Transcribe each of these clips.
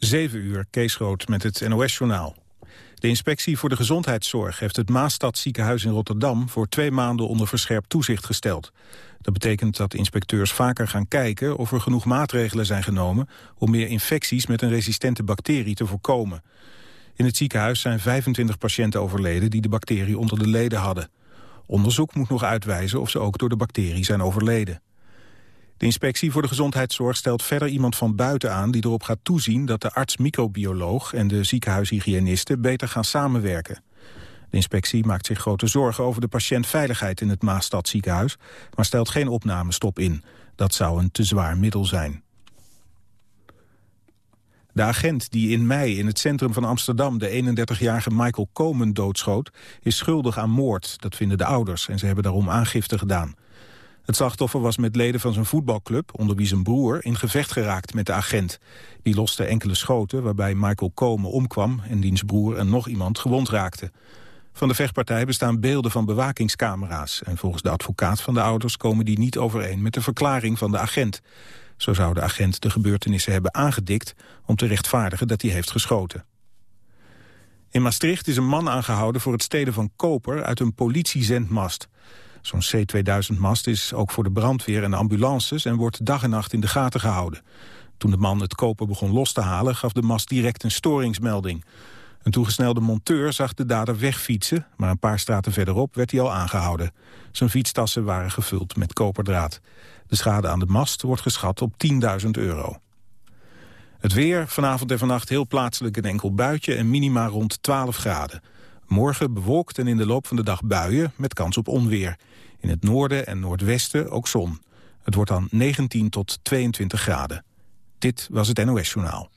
7 uur, Kees Rood met het NOS-journaal. De inspectie voor de gezondheidszorg heeft het Maastad ziekenhuis in Rotterdam... voor twee maanden onder verscherpt toezicht gesteld. Dat betekent dat inspecteurs vaker gaan kijken of er genoeg maatregelen zijn genomen... om meer infecties met een resistente bacterie te voorkomen. In het ziekenhuis zijn 25 patiënten overleden die de bacterie onder de leden hadden. Onderzoek moet nog uitwijzen of ze ook door de bacterie zijn overleden. De inspectie voor de gezondheidszorg stelt verder iemand van buiten aan... die erop gaat toezien dat de arts-microbioloog en de ziekenhuishygiënisten beter gaan samenwerken. De inspectie maakt zich grote zorgen over de patiëntveiligheid in het Maastad ziekenhuis... maar stelt geen opnamestop in. Dat zou een te zwaar middel zijn. De agent die in mei in het centrum van Amsterdam de 31-jarige Michael Komen doodschoot... is schuldig aan moord, dat vinden de ouders, en ze hebben daarom aangifte gedaan. Het slachtoffer was met leden van zijn voetbalclub, onder wie zijn broer, in gevecht geraakt met de agent. Die loste enkele schoten waarbij Michael Komen omkwam en diens broer en nog iemand gewond raakten. Van de vechtpartij bestaan beelden van bewakingscamera's... en volgens de advocaat van de ouders komen die niet overeen met de verklaring van de agent. Zo zou de agent de gebeurtenissen hebben aangedikt om te rechtvaardigen dat hij heeft geschoten. In Maastricht is een man aangehouden voor het stelen van koper uit een politiezendmast. Zo'n C-2000-mast is ook voor de brandweer en de ambulances... en wordt dag en nacht in de gaten gehouden. Toen de man het koper begon los te halen... gaf de mast direct een storingsmelding. Een toegesnelde monteur zag de dader wegfietsen... maar een paar straten verderop werd hij al aangehouden. Zijn fietstassen waren gevuld met koperdraad. De schade aan de mast wordt geschat op 10.000 euro. Het weer, vanavond en vannacht heel plaatselijk een enkel buitje... en minima rond 12 graden. Morgen bewolkt en in de loop van de dag buien met kans op onweer. In het noorden en noordwesten ook zon. Het wordt dan 19 tot 22 graden. Dit was het NOS Journaal.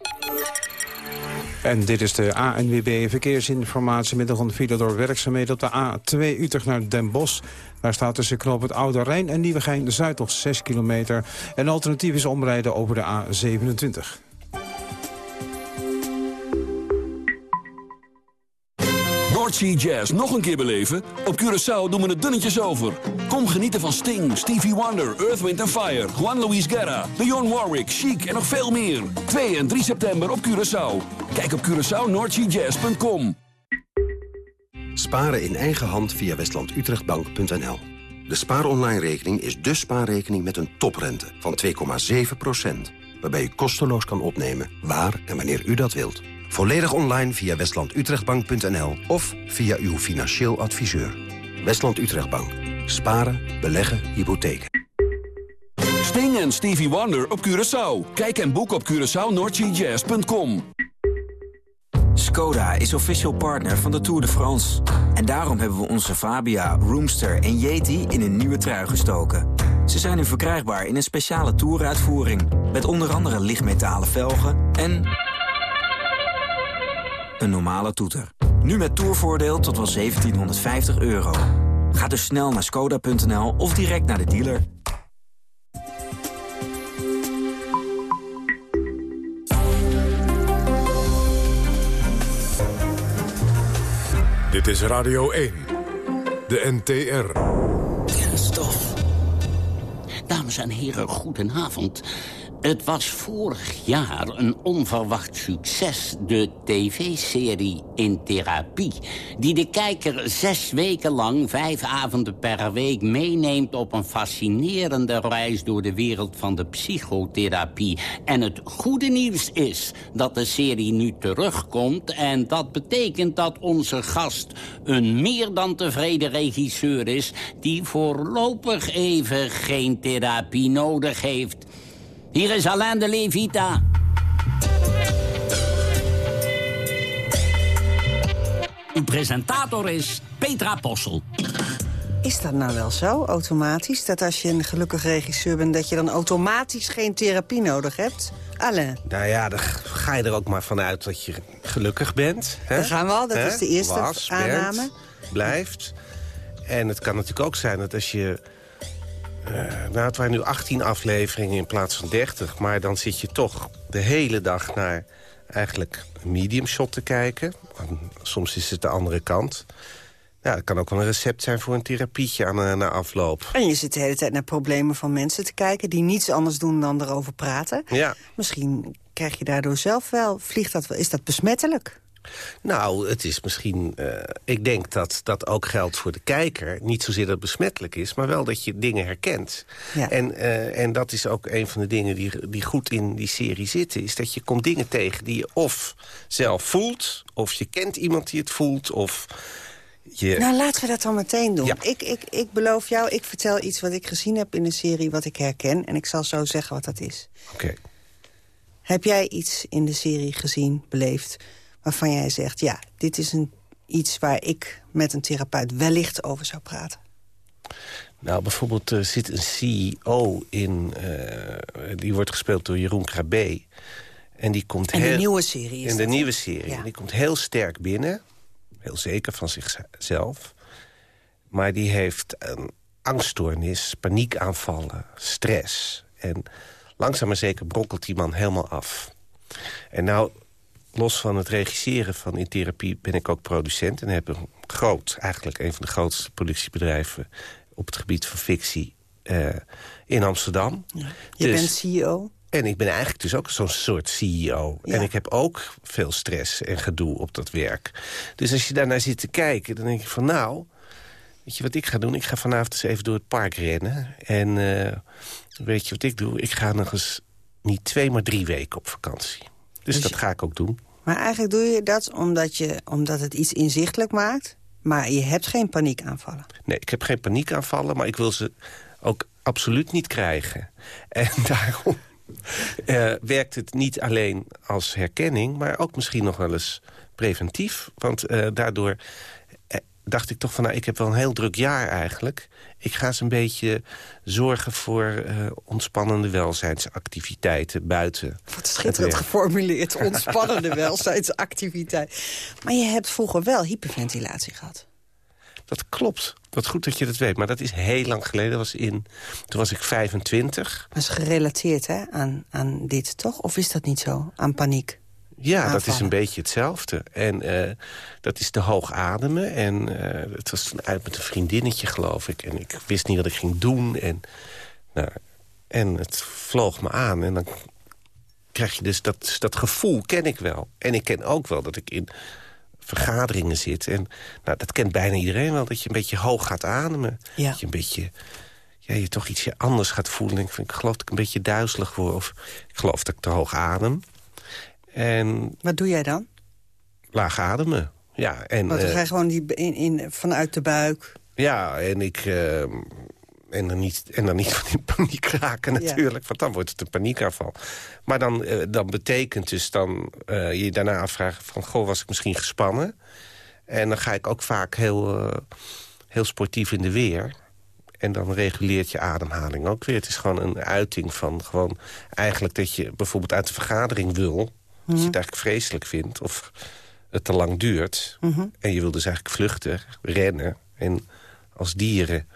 En dit is de ANWB Verkeersinformatie met de file door werkzaamheden op de A2 Utrecht naar Den Bosch. Daar staat tussen knoop het Oude Rijn en Nieuwegein-Zuid nog 6 kilometer. En alternatief is omrijden over de A27. Noordsea Jazz nog een keer beleven? Op Curaçao doen we het dunnetjes over. Kom genieten van Sting, Stevie Wonder, Earth, Wind Fire... Juan Luis Guerra, Dionne Warwick, Chic en nog veel meer. 2 en 3 september op Curaçao. Kijk op CuraçaoNoordseaJazz.com. Sparen in eigen hand via westlandutrechtbank.nl. De spaaronline-rekening is de spaarrekening met een toprente van 2,7% waarbij u kosteloos kan opnemen waar en wanneer u dat wilt. Volledig online via westlandutrechtbank.nl of via uw financieel adviseur. Westland Utrechtbank. Sparen, beleggen, hypotheken. Sting en Stevie Wonder op Curaçao. Kijk en boek op CuraçaoNordGJazz.com. Skoda is official partner van de Tour de France. En daarom hebben we onze Fabia, Roomster en Yeti in een nieuwe trui gestoken. Ze zijn nu verkrijgbaar in een speciale toeruitvoering... met onder andere lichtmetalen velgen en een normale toeter. Nu met toervoordeel tot wel 1750 euro. Ga dus snel naar skoda.nl of direct naar de dealer. Dit is Radio 1. De NTR. Kenstof. Dames en heren, goedenavond. Het was vorig jaar een onverwacht succes, de tv-serie In Therapie... die de kijker zes weken lang, vijf avonden per week... meeneemt op een fascinerende reis door de wereld van de psychotherapie. En het goede nieuws is dat de serie nu terugkomt... en dat betekent dat onze gast een meer dan tevreden regisseur is... die voorlopig even geen therapie nodig heeft... Hier is Alain de Levita. Uw presentator is Petra Possel. Is dat nou wel zo, automatisch? Dat als je een gelukkig regisseur bent... dat je dan automatisch geen therapie nodig hebt? Alain? Nou ja, dan ga je er ook maar vanuit dat je gelukkig bent. Hè? Daar gaan we al, dat is de eerste Was, aanname. bent, blijft. En het kan natuurlijk ook zijn dat als je uh, nou, het waren nu 18 afleveringen in plaats van 30. Maar dan zit je toch de hele dag naar eigenlijk een medium shot te kijken. Soms is het de andere kant. Ja, het kan ook wel een recept zijn voor een therapietje aan, uh, na afloop. En je zit de hele tijd naar problemen van mensen te kijken... die niets anders doen dan erover praten. Ja. Misschien krijg je daardoor zelf wel... Vliegt dat wel? Is dat besmettelijk? Nou, het is misschien... eh, ik denk dat dat ook geldt voor de kijker. Niet zozeer dat het besmettelijk is, maar wel dat je dingen herkent. Ja. En, eh, en dat is ook een van de dingen die, die goed in die serie zitten. Is dat je komt dingen tegen die je of zelf voelt... of je kent iemand die het voelt, of... Je... Nou, laten we dat dan meteen doen. Ja. Ik, ik, ik beloof jou, ik vertel iets wat ik gezien heb in de serie... wat ik herken, en ik zal zo zeggen wat dat is. Oké. Heb jij iets in de serie gezien, beleefd... waarvan jij zegt, ja, dit is een, iets waar ik met een therapeut wellicht over zou praten? Nou, bijvoorbeeld er zit een CEO in... eh, die wordt gespeeld door Jeroen Krabbe. En die komt In de heel... nieuwe serie is In de nieuwe serie. Ja. En die komt heel sterk binnen. Heel zeker van zichzelf. Maar die heeft een angststoornis, paniekaanvallen, stress. En langzaam maar zeker brokkelt die man helemaal af. En nou, los van het regisseren van in therapie... ben ik ook producent en heb een groot, eigenlijk een van de grootste productiebedrijven... op het gebied van fictie eh, in Amsterdam. Je Dus- bent CEO. en ik ben eigenlijk dus ook zo'n soort CEO. Ja. En ik heb ook veel stress en gedoe op dat werk. Dus als je daarnaar zit te kijken, dan denk je van nou... Weet je wat ik ga doen? Ik ga vanavond eens even door het park rennen. En eh, weet je wat ik doe? Ik ga nog eens niet twee, maar drie weken op vakantie. Dus, Dus dat ga ik ook doen. Maar eigenlijk doe je dat omdat, je, omdat het iets inzichtelijk maakt... maar je hebt geen paniekaanvallen. Nee, ik heb geen paniekaanvallen, maar ik wil ze ook absoluut niet krijgen. En daarom eh, werkt het niet alleen als herkenning... maar ook misschien nog wel eens preventief. Want eh, daardoor dacht ik toch van... nou, ik heb wel een heel druk jaar eigenlijk. Ik ga eens een beetje zorgen voor eh, ontspannende welzijnsactiviteiten buiten. Wat schitterend geformuleerd. Ontspannende welzijnsactiviteit. Maar je hebt vroeger wel hyperventilatie gehad. Dat klopt. Wat goed dat je dat weet. Maar dat is heel lang geleden. Dat was in, toen was ik 25. Dat is gerelateerd hè, aan, aan dit, toch? Of is dat niet zo? Aan paniek? Ja, dat is een beetje hetzelfde. En eh, dat is te hoog ademen. En eh, het was toen uit met een vriendinnetje, geloof ik. En ik wist niet wat ik ging doen. En, nou, en het vloog me aan. En dan krijg je dus dat, dat gevoel, ken ik wel. En ik ken ook wel dat ik in vergaderingen zit. En nou, dat kent bijna iedereen wel, dat je een beetje hoog gaat ademen. Ja. Dat je een beetje... Ja, je toch ietsje anders gaat voelen. Ik, vind, ik geloof dat ik een beetje duizelig word. Of ik geloof dat ik te hoog adem. En Wat doe jij dan? laag ademen. Ja, en, Want dan eh, ga je gewoon die, in, in, vanuit de buik... ja, en ik... eh, en dan, niet, en dan niet van in paniek raken Ja. natuurlijk, want dan wordt het een paniekaanval. Maar dan, eh, dan betekent dus dan je daarna afvragen van... goh, was ik misschien gespannen? En dan ga ik ook vaak heel, heel sportief in de weer. En dan reguleert je ademhaling ook weer. Het is gewoon een uiting van gewoon eigenlijk dat je bijvoorbeeld uit de vergadering wil... als je het eigenlijk vreselijk vindt of het te lang duurt... en je wil dus eigenlijk vluchten, rennen... en als dieren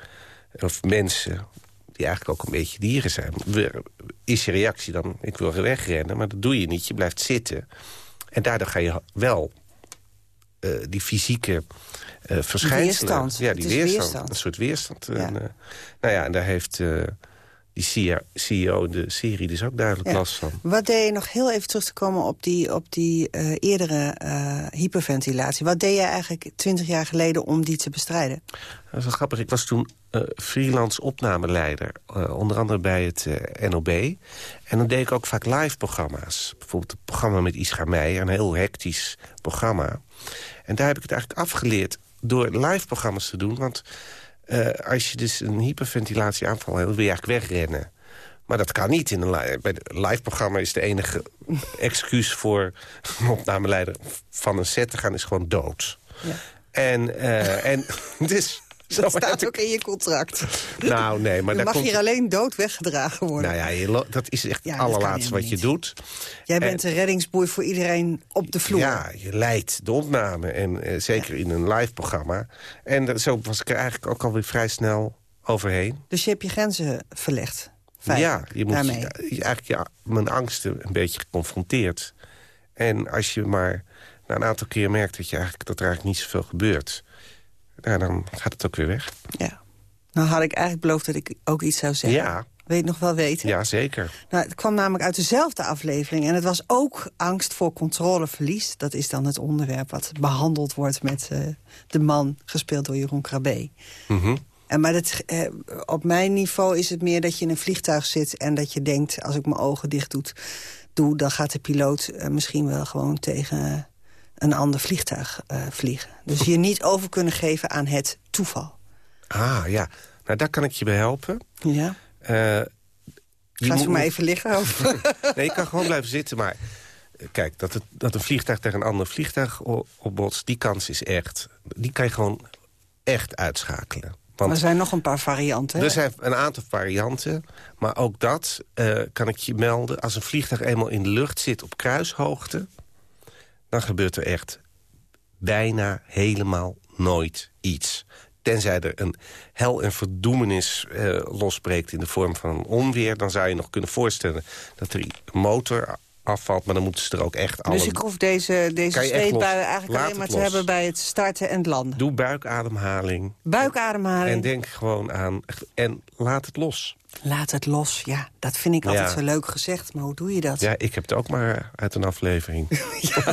of mensen die eigenlijk ook een beetje dieren zijn... is je reactie dan, ik wil wegrennen, maar dat doe je niet. Je blijft zitten. En daardoor ga je wel eh, die fysieke eh verschijnselen... Weerstand. Ja, die weerstand, weerstand. Een soort weerstand. Ja. En, eh, nou ja, en daar heeft die CEO, CEO de serie dus ook duidelijk Ja. last van. Wat deed je nog heel even terug te komen op die, op die eh, eerdere eh, hyperventilatie? Wat deed je eigenlijk twintig jaar geleden om die te bestrijden? Dat is wel grappig. Ik was toen eh, freelance opnameleider. onder andere bij het NOB. En dan deed ik ook vaak live programma's. Bijvoorbeeld het programma met Isra Meijer. Een heel hectisch programma. En daar heb ik het eigenlijk afgeleerd door live programma's te doen. Want eh, als je dus een hyperventilatieaanval hebt... wil je eigenlijk wegrennen. Maar dat kan niet. In een li- bij het live programma is de enige excuus voor een opnameleider van een set te gaan... is gewoon dood. Ja. En, eh, en dus... Dat staat ik- ook in je contract. Nou, nee, maar Je mag komt... hier alleen dood weggedragen worden. Nou ja, dat is echt het allerlaatste wat je doet. Jij en- bent de reddingsboei voor iedereen op de vloer. Ja, je leidt de opname. En eh, zeker in een live programma. En zo was ik er eigenlijk ook alweer vrij snel overheen. Dus je hebt je grenzen verlegd. Ja, je moet daarmee. je- eigenlijk ja, mijn angsten een beetje geconfronteerd. En als je maar na een aantal keer merkt dat, je eigenlijk, dat er eigenlijk niet zoveel gebeurt... Nou, dan gaat het ook weer weg. Ja. Nou had ik eigenlijk beloofd dat ik ook iets zou zeggen. Ja, Weet nog wel weten? Ja, zeker. Nou, het kwam namelijk uit dezelfde aflevering. En het was ook angst voor controleverlies. Dat is dan het onderwerp wat behandeld wordt met uh, de man... gespeeld door Jeroen Krabbe. Mm en maar dat, eh, op mijn niveau is het meer dat je in een vliegtuig zit... en dat je denkt, als ik mijn ogen dicht doe... doe dan gaat de piloot eh, misschien wel gewoon tegen een ander vliegtuig uh, vliegen. Dus je niet over kunnen geven aan het toeval. Ah, ja. Nou, daar kan ik je bij helpen. Ja. Uh, Ga ze maar even liggen? Of? nee, je kan gewoon blijven zitten, maar... Kijk, dat, het, dat een vliegtuig tegen een ander vliegtuig opbotst... die kans is echt... die kan je gewoon echt uitschakelen. Want er zijn nog een paar varianten. Er zijn een aantal varianten. Maar ook dat uh, kan ik je melden. Als een vliegtuig eenmaal in de lucht zit op kruishoogte... dan gebeurt er echt bijna helemaal nooit iets. Tenzij er een hel en verdoemenis uh, losbreekt in de vorm van een onweer... dan zou je nog kunnen voorstellen dat er een motor afvalt. Maar dan moeten ze er ook echt alle... Dus ik hoef deze, deze zweetbuien eigenlijk alleen maar te hebben bij het starten en het landen. Doe buikademhaling. Buikademhaling. En denk gewoon aan... En laat het los. Laat het los, ja. Dat vind ik altijd zo leuk gezegd, maar hoe doe je dat? Ja, ik heb het ook maar uit een aflevering.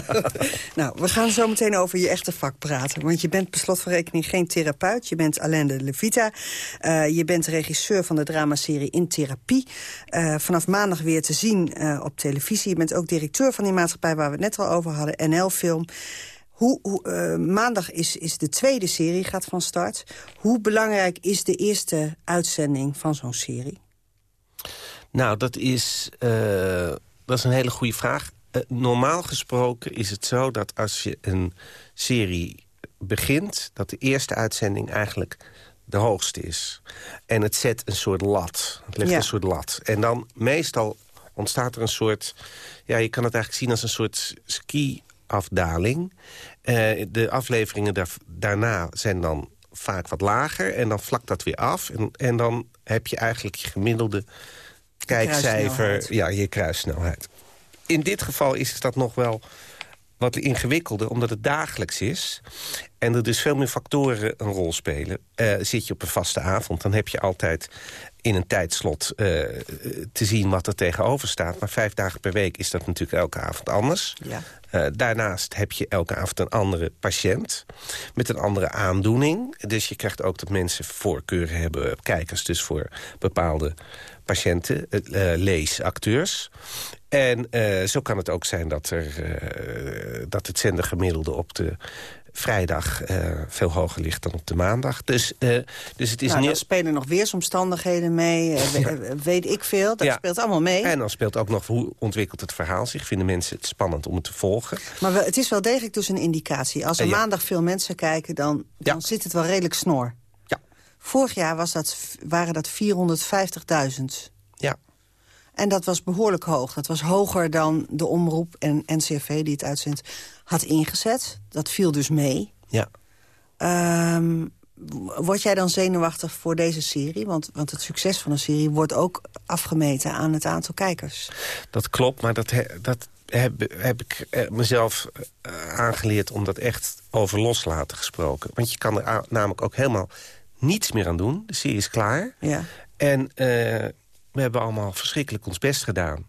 nou, we gaan zo meteen over je echte vak praten. Want je bent per slot van rekening geen therapeut. Je bent Alain de Levita. Uh, je bent regisseur van de dramaserie In Therapie. Uh, vanaf maandag weer te zien uh, op televisie. Je bent ook directeur van die maatschappij waar we het net al over hadden. NL-film. Hoe, hoe uh, maandag is, is de tweede serie, gaat van start. Hoe belangrijk is de eerste uitzending van zo'n serie? Nou, dat is, uh, dat is een hele goede vraag. Uh, normaal gesproken is het zo dat als je een serie begint... dat de eerste uitzending eigenlijk de hoogste is. En het zet een soort lat. Het legt ja. een soort lat. En dan meestal ontstaat er een soort... ja, je kan het eigenlijk zien als een soort ski afdaling. Uh, de afleveringen daar, daarna zijn dan vaak wat lager. En dan vlakt dat weer af. En, en dan heb je eigenlijk je gemiddelde kijkcijfer. Ja, je kruissnelheid. In dit geval is dat nog wel wat ingewikkelder, omdat het dagelijks is... en er dus veel meer factoren een rol spelen. Uh, zit je op een vaste avond, dan heb je altijd in een tijdslot uh, te zien wat er tegenover staat. Maar vijf dagen per week is dat natuurlijk elke avond anders. Ja. Uh, daarnaast heb je elke avond een andere patiënt met een andere aandoening. Dus je krijgt ook dat mensen voorkeuren hebben, kijkers dus voor bepaalde patiënten, uh, lees, acteurs. En zo kan het ook zijn dat, er, dat het zendergemiddelde op de vrijdag uh, veel hoger ligt dan op de maandag. Dus, uh, dus het is nou, niet... Er spelen nog weersomstandigheden mee, uh, weet ik veel. Dat ja. speelt allemaal mee. En dan speelt ook nog hoe ontwikkelt het verhaal zich. Vinden mensen het spannend om het te volgen. Maar we, het is wel degelijk dus een indicatie. Als er ja. maandag veel mensen kijken, dan, dan zit het wel redelijk snor. Ja. Vorig jaar was dat, waren dat 450.000. En dat was behoorlijk hoog. Dat was hoger dan de omroep en NCRV die het uitzendt had ingezet. Dat viel dus mee. Ja. Um, word jij dan zenuwachtig voor deze serie? Want, want het succes van een serie wordt ook afgemeten aan het aantal kijkers. Dat klopt, maar dat, he, dat heb, heb ik mezelf uh, aangeleerd om dat echt over loslaten gesproken. Want je kan er namelijk ook helemaal niets meer aan doen. De serie is klaar. Ja. En uh, we hebben allemaal verschrikkelijk ons best gedaan.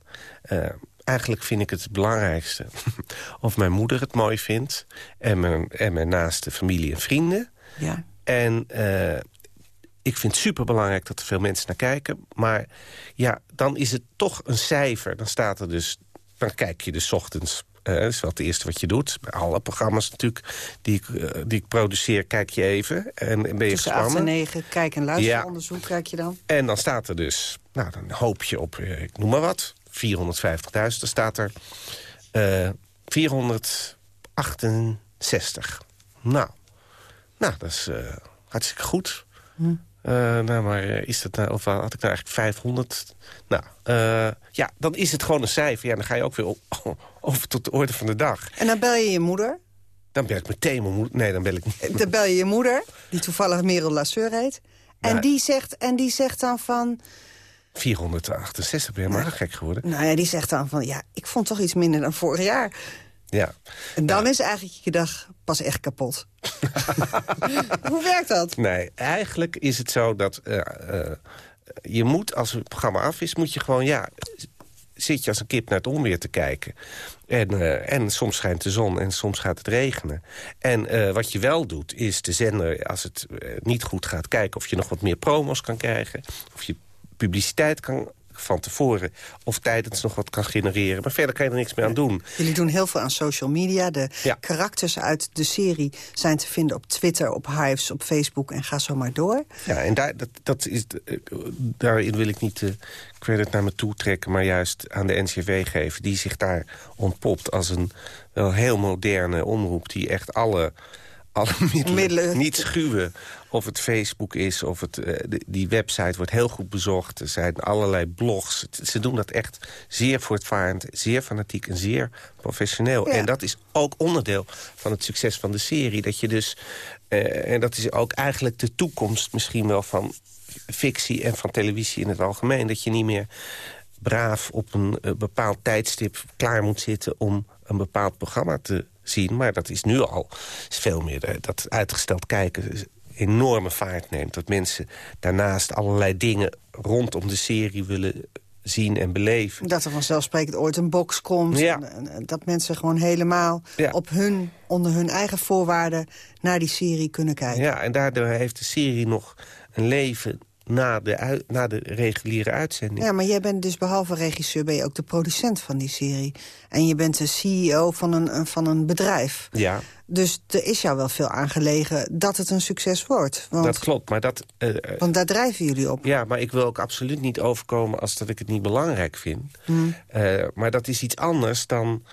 Uh, eigenlijk vind ik het belangrijkste of mijn moeder het mooi vindt... en mijn, en mijn naaste familie en vrienden. Ja. En uh, ik vind het superbelangrijk dat er veel mensen naar kijken. Maar ja, dan is het toch een cijfer. Dan staat er dus... Dan kijk je dus ochtends... Uh, dat is wel het eerste wat je doet. Bij alle programma's natuurlijk die ik, uh, die ik produceer, kijk je even. En, en ben je Tussen gespannen. 8 en 9, kijk- en luisteronderzoek ja. kijk je dan. En dan staat er dus... Nou, dan hoop je op, ik noem maar wat... 450.000. Dan staat er uh, 468. Nou, nou dat is uh, hartstikke goed. Hm. Uh, nou, maar is dat nou, of had ik nou eigenlijk 500? Nou, ja, dan is het gewoon een cijfer. Ja, dan ga je ook weer op, over tot de orde van de dag. En dan bel je je moeder? Dan bel ik meteen mijn moeder. Nee, dan bel ik niet. Dan bel je je moeder, die toevallig Merel Lasseur heet. En, Nou, die zegt, en die zegt dan van... 468 ben je maar gek geworden. Nou ja, die zegt dan van, ja, ik vond toch iets minder dan vorig jaar. Ja. En dan is eigenlijk je dag pas echt kapot. Hoe werkt dat? Nee, eigenlijk is het zo dat... Uh, uh, je moet, als het programma af is, moet je gewoon... ja, zit je als een kip naar het onweer te kijken. En, uh, en soms schijnt de zon en soms gaat het regenen. En wat je wel doet, is de zender, als het niet goed gaat... kijken of je nog wat meer promos kan krijgen. Of je publiciteit kan van tevoren of tijdens nog wat kan genereren. Maar verder kan je er niks meer aan doen. Jullie doen heel veel aan social media. De ja. karakters uit de serie zijn te vinden op Twitter, op Hives, op Facebook en ga zo maar door. Ja, en daar, dat, dat is, daarin wil ik niet de credit naar me toe trekken... maar juist aan de NCV geven, die zich daar ontpopt als een wel heel moderne omroep... die echt alle alle middelen, middelen, niet schuwen. Of het Facebook is, of het, uh, die website wordt heel goed bezocht. Er zijn allerlei blogs. Ze doen dat echt zeer voortvarend, zeer fanatiek en zeer professioneel. Ja. En dat is ook onderdeel van het succes van de serie. Dat je dus, uh, en dat is ook eigenlijk de toekomst misschien wel van fictie en van televisie in het algemeen. Dat je niet meer braaf op een uh, bepaald tijdstip klaar moet zitten om een bepaald programma te zien. Maar dat is nu al is veel meer. Dat uitgesteld kijken enorme vaart neemt. Dat mensen daarnaast allerlei dingen rondom de serie willen zien en beleven. Dat er vanzelfsprekend ooit een box komt. Ja. Dat mensen gewoon helemaal ja. op hun, onder hun eigen voorwaarden... naar die serie kunnen kijken. Ja, en daardoor heeft de serie nog een leven na de, na de reguliere uitzending. Ja, maar jij bent dus behalve regisseur... ben je ook de producent van die serie. En je bent de CEO van een, van een bedrijf. Ja. Dus er is jou wel veel aangelegen dat het een succes wordt. Want, dat klopt, maar dat... Uh, want daar drijven jullie op. Ja, maar ik wil ook absoluut niet overkomen als dat ik het niet belangrijk vind. Hmm. Uh, maar dat is iets anders dan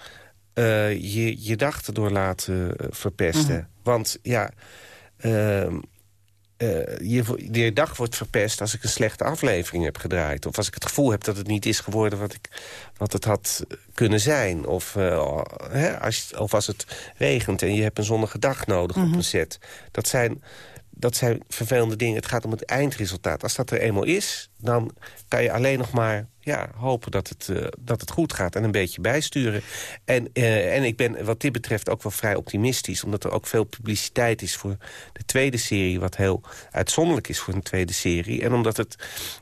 uh, je, je dag erdoor laten verpesten. Mm. Want ja... Ehm, je, je dag wordt verpest als ik een slechte aflevering heb gedraaid. Of als ik het gevoel heb dat het niet is geworden wat, ik, wat het had kunnen zijn. Of, uh, hè, als, of als het regent en je hebt een zonnige dag nodig mm -hmm. op een set. Dat zijn, dat zijn vervelende dingen. Het gaat om het eindresultaat. Als dat er eenmaal is, dan kan je alleen nog maar ja, hopen dat het, uh, dat het goed gaat en een beetje bijsturen. En, uh, en ik ben wat dit betreft ook wel vrij optimistisch... omdat er ook veel publiciteit is voor de tweede serie... wat heel uitzonderlijk is voor een tweede serie. En omdat het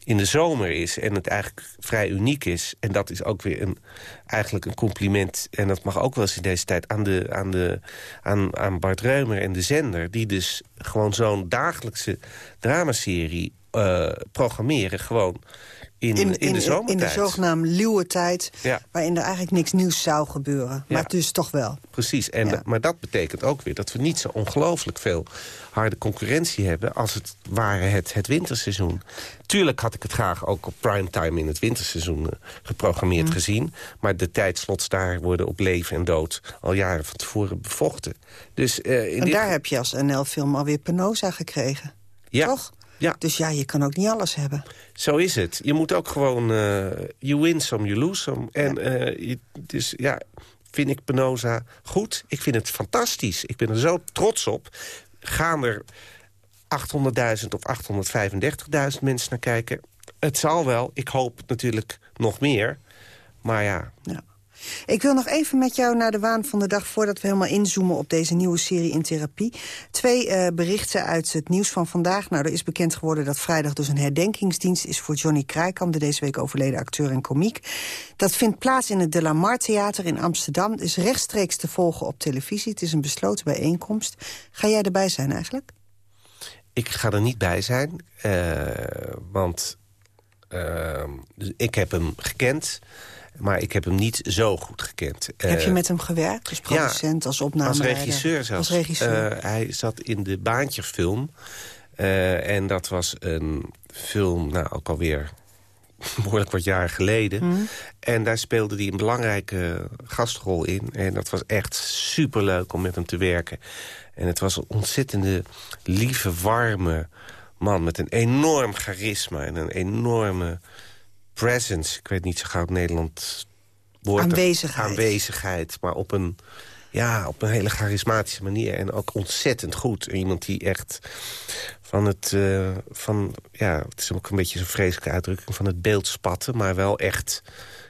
in de zomer is en het eigenlijk vrij uniek is... en dat is ook weer een, eigenlijk een compliment... en dat mag ook wel eens in deze tijd aan, de, aan, de, aan, aan Bart Reumer en de zender... die dus gewoon zo'n dagelijkse dramaserie uh, programmeren... gewoon in, in, in, de zomertijd. In de zogenaamde luwe tijd, ja. waarin er eigenlijk niks nieuws zou gebeuren. Maar ja. dus toch wel. Precies, en, ja. maar dat betekent ook weer dat we niet zo ongelooflijk veel harde concurrentie hebben... als het ware het, het winterseizoen. Tuurlijk had ik het graag ook op primetime in het winterseizoen uh, geprogrammeerd mm. gezien. Maar de tijdslots daar worden op leven en dood al jaren van tevoren bevochten. Dus, uh, in en daar heb je als NL-film alweer Penosa gekregen. Ja. Toch? Ja. Dus ja, je kan ook niet alles hebben. Zo is het. Je moet ook gewoon... Uh, you win some, you lose some. En ja. Uh, je, dus ja, vind ik Penosa goed. Ik vind het fantastisch. Ik ben er zo trots op. Gaan er 800.000 of 835.000 mensen naar kijken? Het zal wel. Ik hoop natuurlijk nog meer. Maar ja... ja. Ik wil nog even met jou naar de waan van de dag... voordat we helemaal inzoomen op deze nieuwe serie in therapie. Twee uh, berichten uit het nieuws van vandaag. Nou, er is bekend geworden dat vrijdag dus een herdenkingsdienst is... voor Johnny Krijkamp, de deze week overleden acteur en komiek. Dat vindt plaats in het De La Mar Theater in Amsterdam. Het is rechtstreeks te volgen op televisie. Het is een besloten bijeenkomst. Ga jij erbij zijn eigenlijk? Ik ga er niet bij zijn, uh, want uh, ik heb hem gekend... Maar ik heb hem niet zo goed gekend. Heb je uh, met hem gewerkt? Als producent, ja, als opnameleider? Als regisseur zelfs. Als regisseur. Uh, hij zat in de Baantjefilm. Uh, en dat was een film, nou ook alweer behoorlijk wat jaren geleden. Mm. En daar speelde hij een belangrijke gastrol in. En dat was echt superleuk om met hem te werken. En het was een ontzettende lieve, warme man... met een enorm charisma en een enorme presence. Ik weet niet zo gauw het Nederland woord. Aanwezigheid. Aanwezigheid, maar op een, ja, op een hele charismatische manier. En ook ontzettend goed. Iemand die echt van het, uh, van, ja, het is ook een beetje zo'n vreselijke uitdrukking... van het beeld spatten, maar wel echt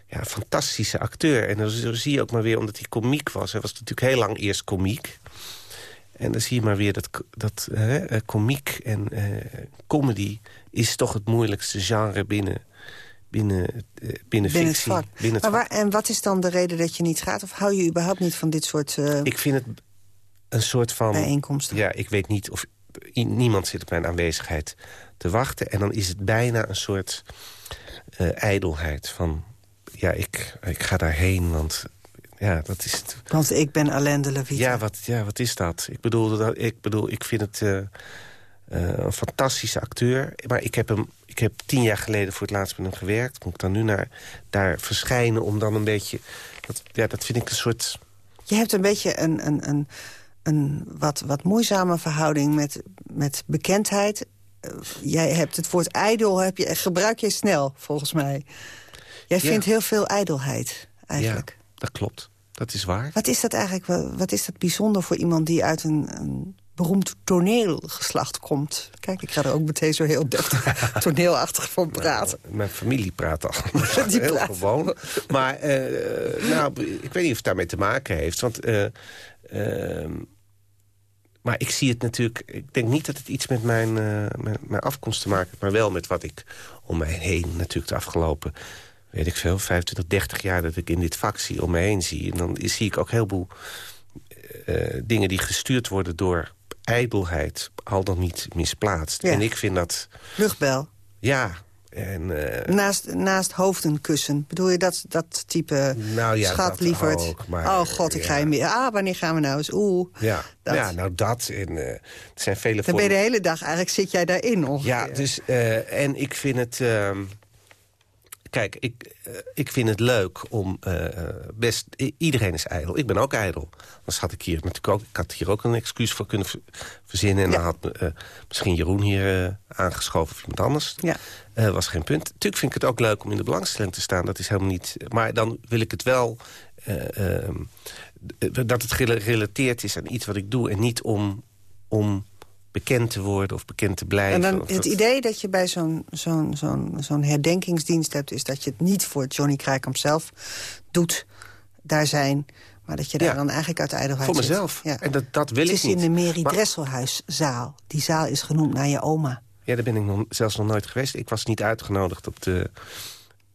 ja, fantastische acteur. En dan zie je ook maar weer, omdat hij komiek was. Hij was natuurlijk heel lang eerst komiek. En dan zie je maar weer dat, dat uh, komiek en comedy... is toch het moeilijkste genre binnen, binnen, binnen, binnen fictie. Het vak. Binnen het maar waar, en wat is dan de reden dat je niet gaat? Of hou je überhaupt niet van dit soort Ik vind het een soort van... Bijeenkomsten. Ja, ik weet niet of... Niemand zit op mijn aanwezigheid te wachten. En dan is het bijna een soort ijdelheid van... Ja, ik, ik ga daarheen, want ja, dat is het. Want ik ben Alain de. Ja, wat, ja, wat is dat? Ik bedoel, dat, ik, bedoel ik vind het uh, uh, een fantastische acteur. Maar ik heb, hem, ik heb tien jaar geleden voor het laatst met hem gewerkt. Moet ik dan nu naar daar verschijnen om dan een beetje... Dat, ja, dat vind ik een soort... Je hebt een beetje een, een, een, een wat, wat moeizame verhouding met, met bekendheid. Uh, jij hebt het woord ijdel, heb je, gebruik je snel, volgens mij. Jij vindt heel veel ijdelheid, eigenlijk. Ja, dat klopt. Dat is waar. Wat is dat eigenlijk, wat is dat bijzonder voor iemand die uit een, een beroemd toneelgeslacht komt? Kijk, ik ga er ook meteen zo heel deftig toneelachtig van praten. Nou, mijn familie praat al Die heel praat. gewoon. Maar uh, nou, ik weet niet of het daarmee te maken heeft. Want... Uh, uh, maar ik zie het natuurlijk... Ik denk niet dat het iets met mijn, met mijn afkomst te maken heeft... maar wel met wat ik om mij heen natuurlijk de afgelopen weet ik veel, 25, 30 jaar dat ik in dit vak zie, om me heen zie. En dan zie ik ook heel veel dingen die gestuurd worden door ijdelheid, al dan niet misplaatst. Ja. En ik vind dat... Luchtbel. Ja. En, uh, naast, naast hoofdenkussen. Bedoel je dat, dat type nou ja, schat, lieverd? oh god, ik ja. ga je meer. Ah, wanneer gaan we nou eens? Oeh. Ja, dat. ja nou dat. En, uh, er zijn vele Dan ben je de hele dag, eigenlijk zit jij daarin ongeveer. Ja, dus, uh, en ik vind het... Uh, Kijk, ik, uh, ik vind het leuk om uh, best... Iedereen is ijdel. Ik ben ook ijdel. Anders had ik hier natuurlijk ook... Ik had hier ook een excuus voor kunnen verzinnen. En ja. dan had uh, misschien Jeroen hier aangeschoven of iemand anders. Ja. was geen punt. Natuurlijk vind ik het ook leuk om in de belangstelling te staan. Dat is helemaal niet... Maar dan wil ik het wel... ehm, dat het gerelateerd is aan iets wat ik doe. En niet om... om bekend te worden of bekend te blijven. En dan het dat... idee dat je bij zo'n zo'n zo'n zo'n herdenkingsdienst hebt... is dat je het niet voor Johnny Krijkamp zelf doet, daar zijn... maar dat je daar ja. dan eigenlijk uit de ijdelheid Voor mezelf. Ja. En dat, dat wil het ik niet. is in de Mary maar... Dresselhuiszaal. Die zaal is genoemd naar je oma. Ja, daar ben ik nog, zelfs nog nooit geweest. Ik was niet uitgenodigd op de,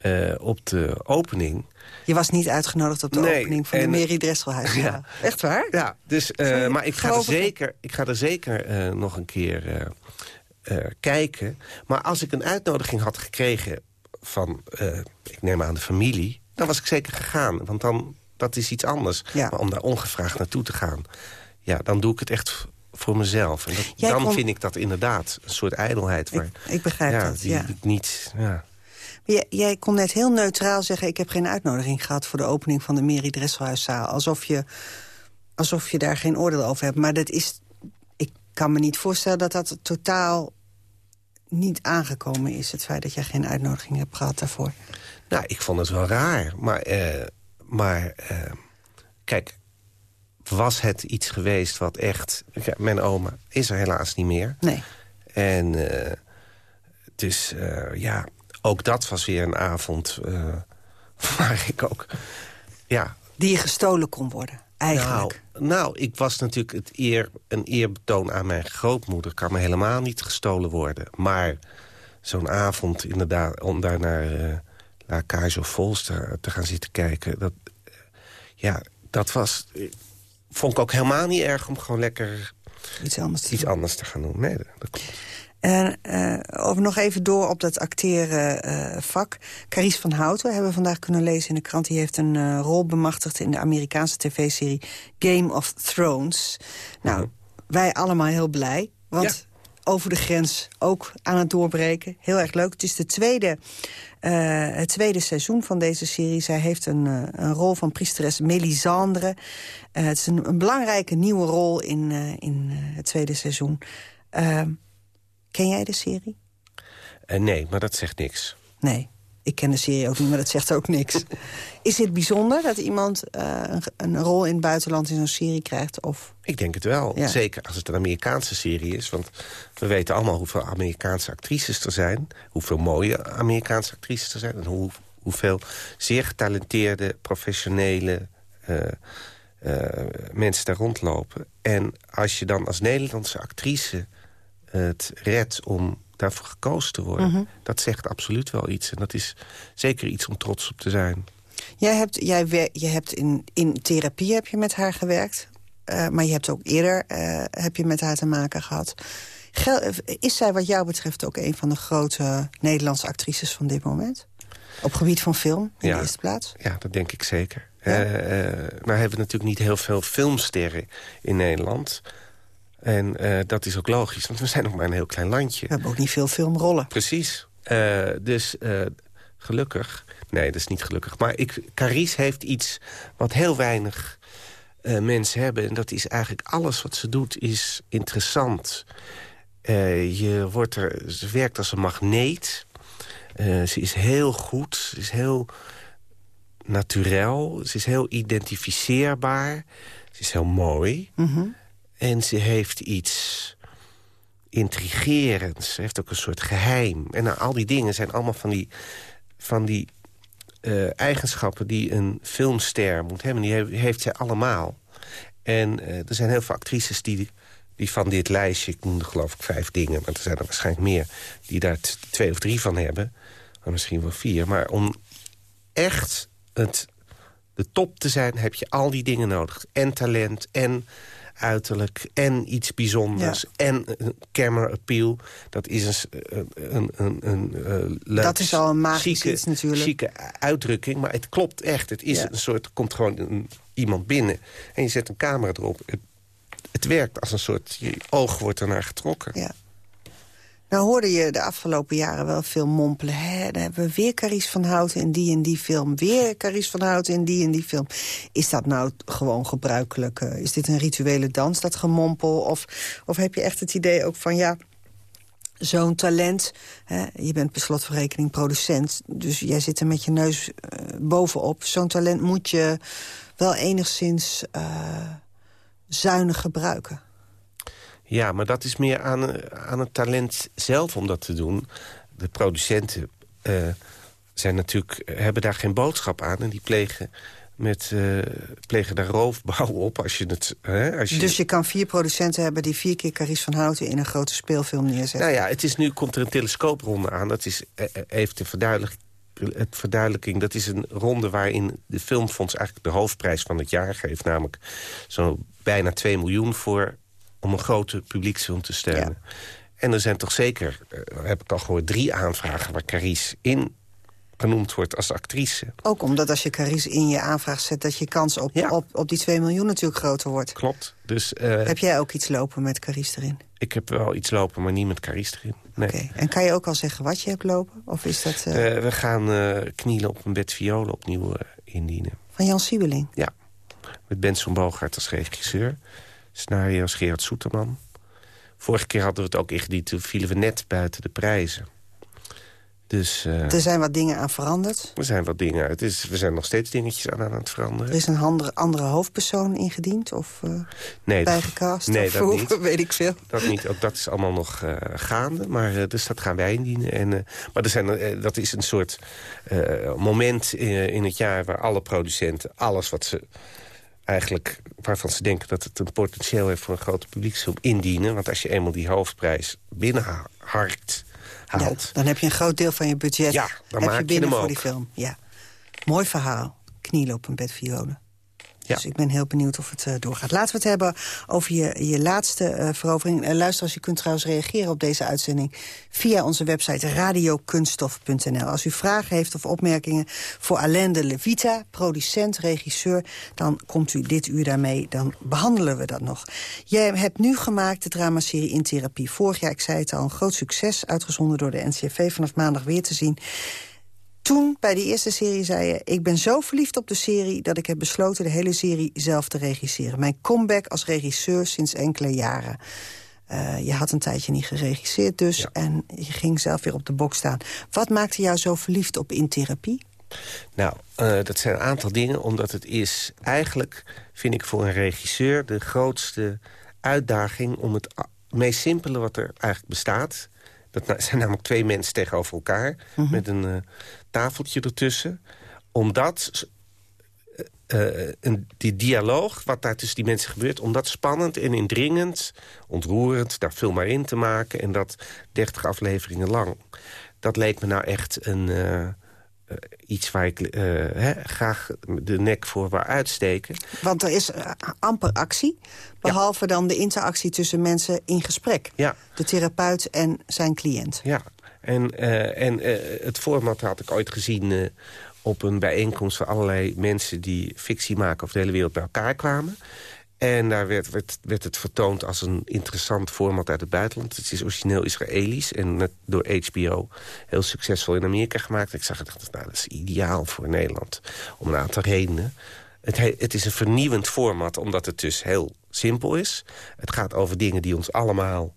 uh, op de opening... Je was niet uitgenodigd op de nee, opening van en, de Mary Dresselhuis. Ja. Echt waar? Ja, dus, uh, maar ik ga, er zeker, ik ga er zeker uh, nog een keer uh, kijken. Maar als ik een uitnodiging had gekregen van, ik neem aan de familie... dan was ik zeker gegaan, want dan, dat is iets anders. Ja. Maar om daar ongevraagd naartoe te gaan... ja, dan doe ik het echt voor mezelf. En dat, dan kon... vind ik dat inderdaad een soort ijdelheid. Waar, ik, ik begrijp ja, dat, die, ja. Die niet... Ja. Jij, jij kon net heel neutraal zeggen... ik heb geen uitnodiging gehad voor de opening van de Mary Dresselhuiszaal. Alsof je, alsof je daar geen oordeel over hebt. Maar dat is, ik kan me niet voorstellen dat dat totaal niet aangekomen is. Het feit dat jij geen uitnodiging hebt gehad daarvoor. Nou, ik vond het wel raar. Maar, uh, maar uh, kijk, was het iets geweest wat echt... Ja, mijn oma is er helaas niet meer. Nee. En uh, dus, ja ook dat was weer een avond uh, waar ik ook... Ja. Die je gestolen kon worden, eigenlijk. Nou, nou ik was natuurlijk het eer, een eerbetoon aan mijn grootmoeder. Kan me helemaal niet gestolen worden. Maar zo'n avond inderdaad, om daar naar uh, La Cage of Vols te, te, gaan zitten kijken... Dat, uh, ja, dat was... Vond ik ook helemaal niet erg om gewoon lekker... Iets anders te, iets anders te gaan doen. Nee, dat klopt. En uh, over nog even door op dat acteren uh, vak. Carice van Houten hebben we vandaag kunnen lezen in de krant. Die heeft een uh, rol bemachtigd in de Amerikaanse tv-serie Game of Thrones. Nou, Mhm. wij allemaal heel blij. Want ja. over de grens ook aan het doorbreken. Heel erg leuk. Het is de tweede, het tweede seizoen van deze serie. Zij heeft een, een rol van priesteres Melisandre. het is een, een, belangrijke nieuwe rol in, in het tweede seizoen. Ken jij de serie? Uh, nee, maar dat zegt niks. Nee, ik ken de serie ook niet, maar dat zegt ook niks. Is het bijzonder dat iemand uh, een, een, rol in het buitenland in zo'n serie krijgt? Of? Ik denk het wel. Ja. Zeker als het een Amerikaanse serie is. Want we weten allemaal hoeveel Amerikaanse actrices er zijn. Hoeveel mooie Amerikaanse actrices er zijn. En hoe, hoeveel zeer getalenteerde, professionele... Uh, mensen daar rondlopen. En als je dan als Nederlandse actrice het redt om daarvoor gekozen te worden... Mhm. dat zegt absoluut wel iets. En dat is zeker iets om trots op te zijn. Jij hebt, jij je hebt in, in therapie heb je met haar gewerkt. eh, maar je hebt ook eerder eh, heb je met haar te maken gehad. Gel- is zij wat jou betreft ook een van de grote Nederlandse actrices van dit moment? Op gebied van film, in Ja. de eerste plaats? Ja, dat denk ik zeker. Ja? Eh, eh, maar we hebben natuurlijk niet heel veel filmsterren in Nederland. En eh, dat is ook logisch, want we zijn nog maar een heel klein landje. We hebben ook niet veel filmrollen. Precies. Eh, dus eh, gelukkig... Nee, dat is niet gelukkig. Maar ik, Carice heeft iets wat heel weinig mensen hebben. En dat is eigenlijk alles wat ze doet is interessant. Je wordt er, ze werkt als een magneet. Ze is heel goed. Ze is heel naturel. Ze is heel identificeerbaar. Ze is heel mooi. Mhm. En ze heeft iets intrigerends. Ze heeft ook een soort geheim. En al die dingen zijn allemaal van die, van die eh, eigenschappen... die een filmster moet hebben. Die heeft, heeft zij allemaal. En eh, er zijn heel veel actrices die, die van dit lijstje... ik noemde geloof ik vijf dingen, maar er zijn er waarschijnlijk meer... die daar twee of drie van hebben. Maar misschien wel vier. Maar om echt het, de top te zijn, heb je al die dingen nodig. En talent, en uiterlijk, en iets bijzonders. En een camera appeal. Dat is een, een, een, een, een eh, leuk, Dat is al een magisch chique, iets natuurlijk. chique uitdrukking, maar het klopt echt. Het is Ja. een soort, er komt gewoon een- iemand binnen en je zet een camera erop. Het, het werkt als een soort, je oog wordt ernaar getrokken. Ja. Nou hoorde je de afgelopen jaren wel veel mompelen. Hè, dan hebben we weer Carice van Houten in die en die film. Weer Carice van Houten in die en die film. Is dat nou gewoon gebruikelijk? eh, is dit een rituele dans, dat gemompel? Of, of heb je echt het idee ook van... ja, zo'n talent. Hè, je bent per slot van rekening producent. Dus jij zit er met je neus eh, bovenop. Zo'n talent moet je wel enigszins eh, zuinig gebruiken. Ja, maar dat is meer aan, eh, aan het talent zelf om dat te doen. De producenten eh, zijn natuurlijk, hebben daar geen boodschap aan... en die plegen, met, eh, plegen daar roofbouw op als je het... Hè, als je, Dus je kan vier producenten hebben die vier keer Carice van Houten... in een grote speelfilm neerzetten. Nou ja, het is nu komt er een telescoopronde aan. Dat is eh, eh, even de verduidelijk, het verduidelijking. Dat is een ronde waarin de Filmfonds eigenlijk de hoofdprijs van het jaar geeft. Namelijk zo'n bijna 2 miljoen voor om een grote publieksfilm te steunen. En er zijn toch zeker, eh, heb ik al gehoord, drie aanvragen... waar Carice in genoemd wordt als actrice. Ook omdat als je Carice in je aanvraag zet... dat je kans op, Ja. op, op die 2 miljoen natuurlijk groter wordt. Klopt. Dus eh, Heb jij ook iets lopen met Carice erin? ik heb wel iets lopen, maar niet met Carice erin. Nee. Oké. En kan je ook al zeggen wat je hebt lopen? Of is dat eh, we gaan knielen op een bed violen opnieuw indienen. van Jan Siebeling? Ja, met Benson Bogaert als regisseur. Scenario's Gerard Soeterman. Vorige keer hadden we het ook ingediend, toen vielen we net buiten de prijzen. Dus eh, Er zijn wat dingen aan veranderd. er zijn wat dingen. Het is, we zijn nog steeds dingetjes aan, aan het veranderen. Er is een andere, andere hoofdpersoon ingediend of eh, nee, bijgecast? Nee, of dat hoe- niet. weet ik veel. Dat niet. Ook dat is allemaal nog eh, gaande. Maar, dus dat gaan wij indienen. En, maar er zijn, dat is een soort moment in het jaar... waar alle producenten alles wat ze eigenlijk... waarvan ze denken dat het een potentieel heeft voor een grote publieksfilm... indienen. Want als je eenmaal die hoofdprijs binnenharkt Ja, haalt... dan heb je een groot deel van je budget Ja, dan heb maak je binnen voor die film. Ja. Mooi verhaal. Knielen op een bed violen. Dus ik ben heel benieuwd of het eh, doorgaat. Laten we het hebben over je, je laatste eh, verovering. Uh, luisteraars, u kunt trouwens reageren op deze uitzending... via onze website radiokunststof.nl. Als u vragen heeft of opmerkingen voor Alain de Levita... producent, regisseur, dan komt u dit uur daarmee. Dan behandelen we dat nog. Jij hebt nu gemaakt de dramaserie In Therapie. Vorig jaar, ik zei het al, een groot succes... uitgezonden door de NCRV, vanaf maandag weer te zien... Toen, bij die eerste serie, zei je... ik ben zo verliefd op de serie dat ik heb besloten... de hele serie zelf te regisseren. Mijn comeback als regisseur sinds enkele jaren. Uh, je had een tijdje niet geregisseerd dus... Ja. en je ging zelf weer op de bok staan. Wat maakte jou zo verliefd op In Therapie? Nou, uh, dat zijn een aantal dingen. Omdat het is eigenlijk, vind ik voor een regisseur... de grootste uitdaging om het meest simpele wat er eigenlijk bestaat... Dat zijn namelijk twee mensen tegenover elkaar... Mhm. met een uh, tafeltje ertussen. Om dat eh, een, die dialoog, wat daar tussen die mensen gebeurt... om dat spannend en indringend, ontroerend, daar veel maar in te maken... en dat 30 afleveringen lang. Dat leek me nou echt een, eh, iets waar ik hè, graag de nek voor wou uitsteken. Want er is amper actie, behalve dan de interactie tussen mensen in gesprek. Ja. De therapeut en zijn cliënt. Ja, en, en het format had ik ooit gezien op een bijeenkomst van allerlei mensen... die fictie maken over de hele wereld bij elkaar kwamen. En daar werd, werd, het vertoond als een interessant format uit het buitenland. Het is origineel Israëlisch en door HBO heel succesvol in Amerika gemaakt. Ik zag het dacht, nou, dat is ideaal voor Nederland. Om een aantal redenen. Het, het is een vernieuwend format, omdat het dus heel simpel is. Het gaat over dingen die ons allemaal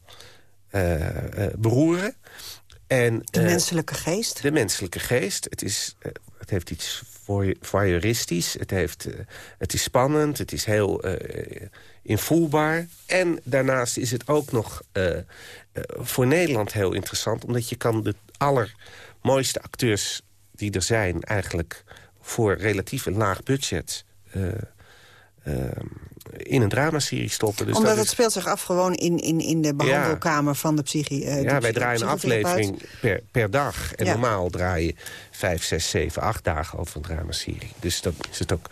beroeren. En, de menselijke geest? De menselijke geest. Het is het heeft iets voyeuristisch. Het, heeft, uh, het is spannend. Het is heel invoelbaar. En daarnaast is het ook nog voor Nederland heel interessant. Omdat je kan de allermooiste acteurs die er zijn... eigenlijk voor relatief een laag budget in een dramaserie stoppen. Dus Omdat het speelt zich af gewoon in, in, in de behandelkamer van de psychie. Uh, ja, wij draaien een aflevering per, per dag. En normaal draai je vijf, zes, zeven, acht dagen over een dramaserie. Dus dan is het ook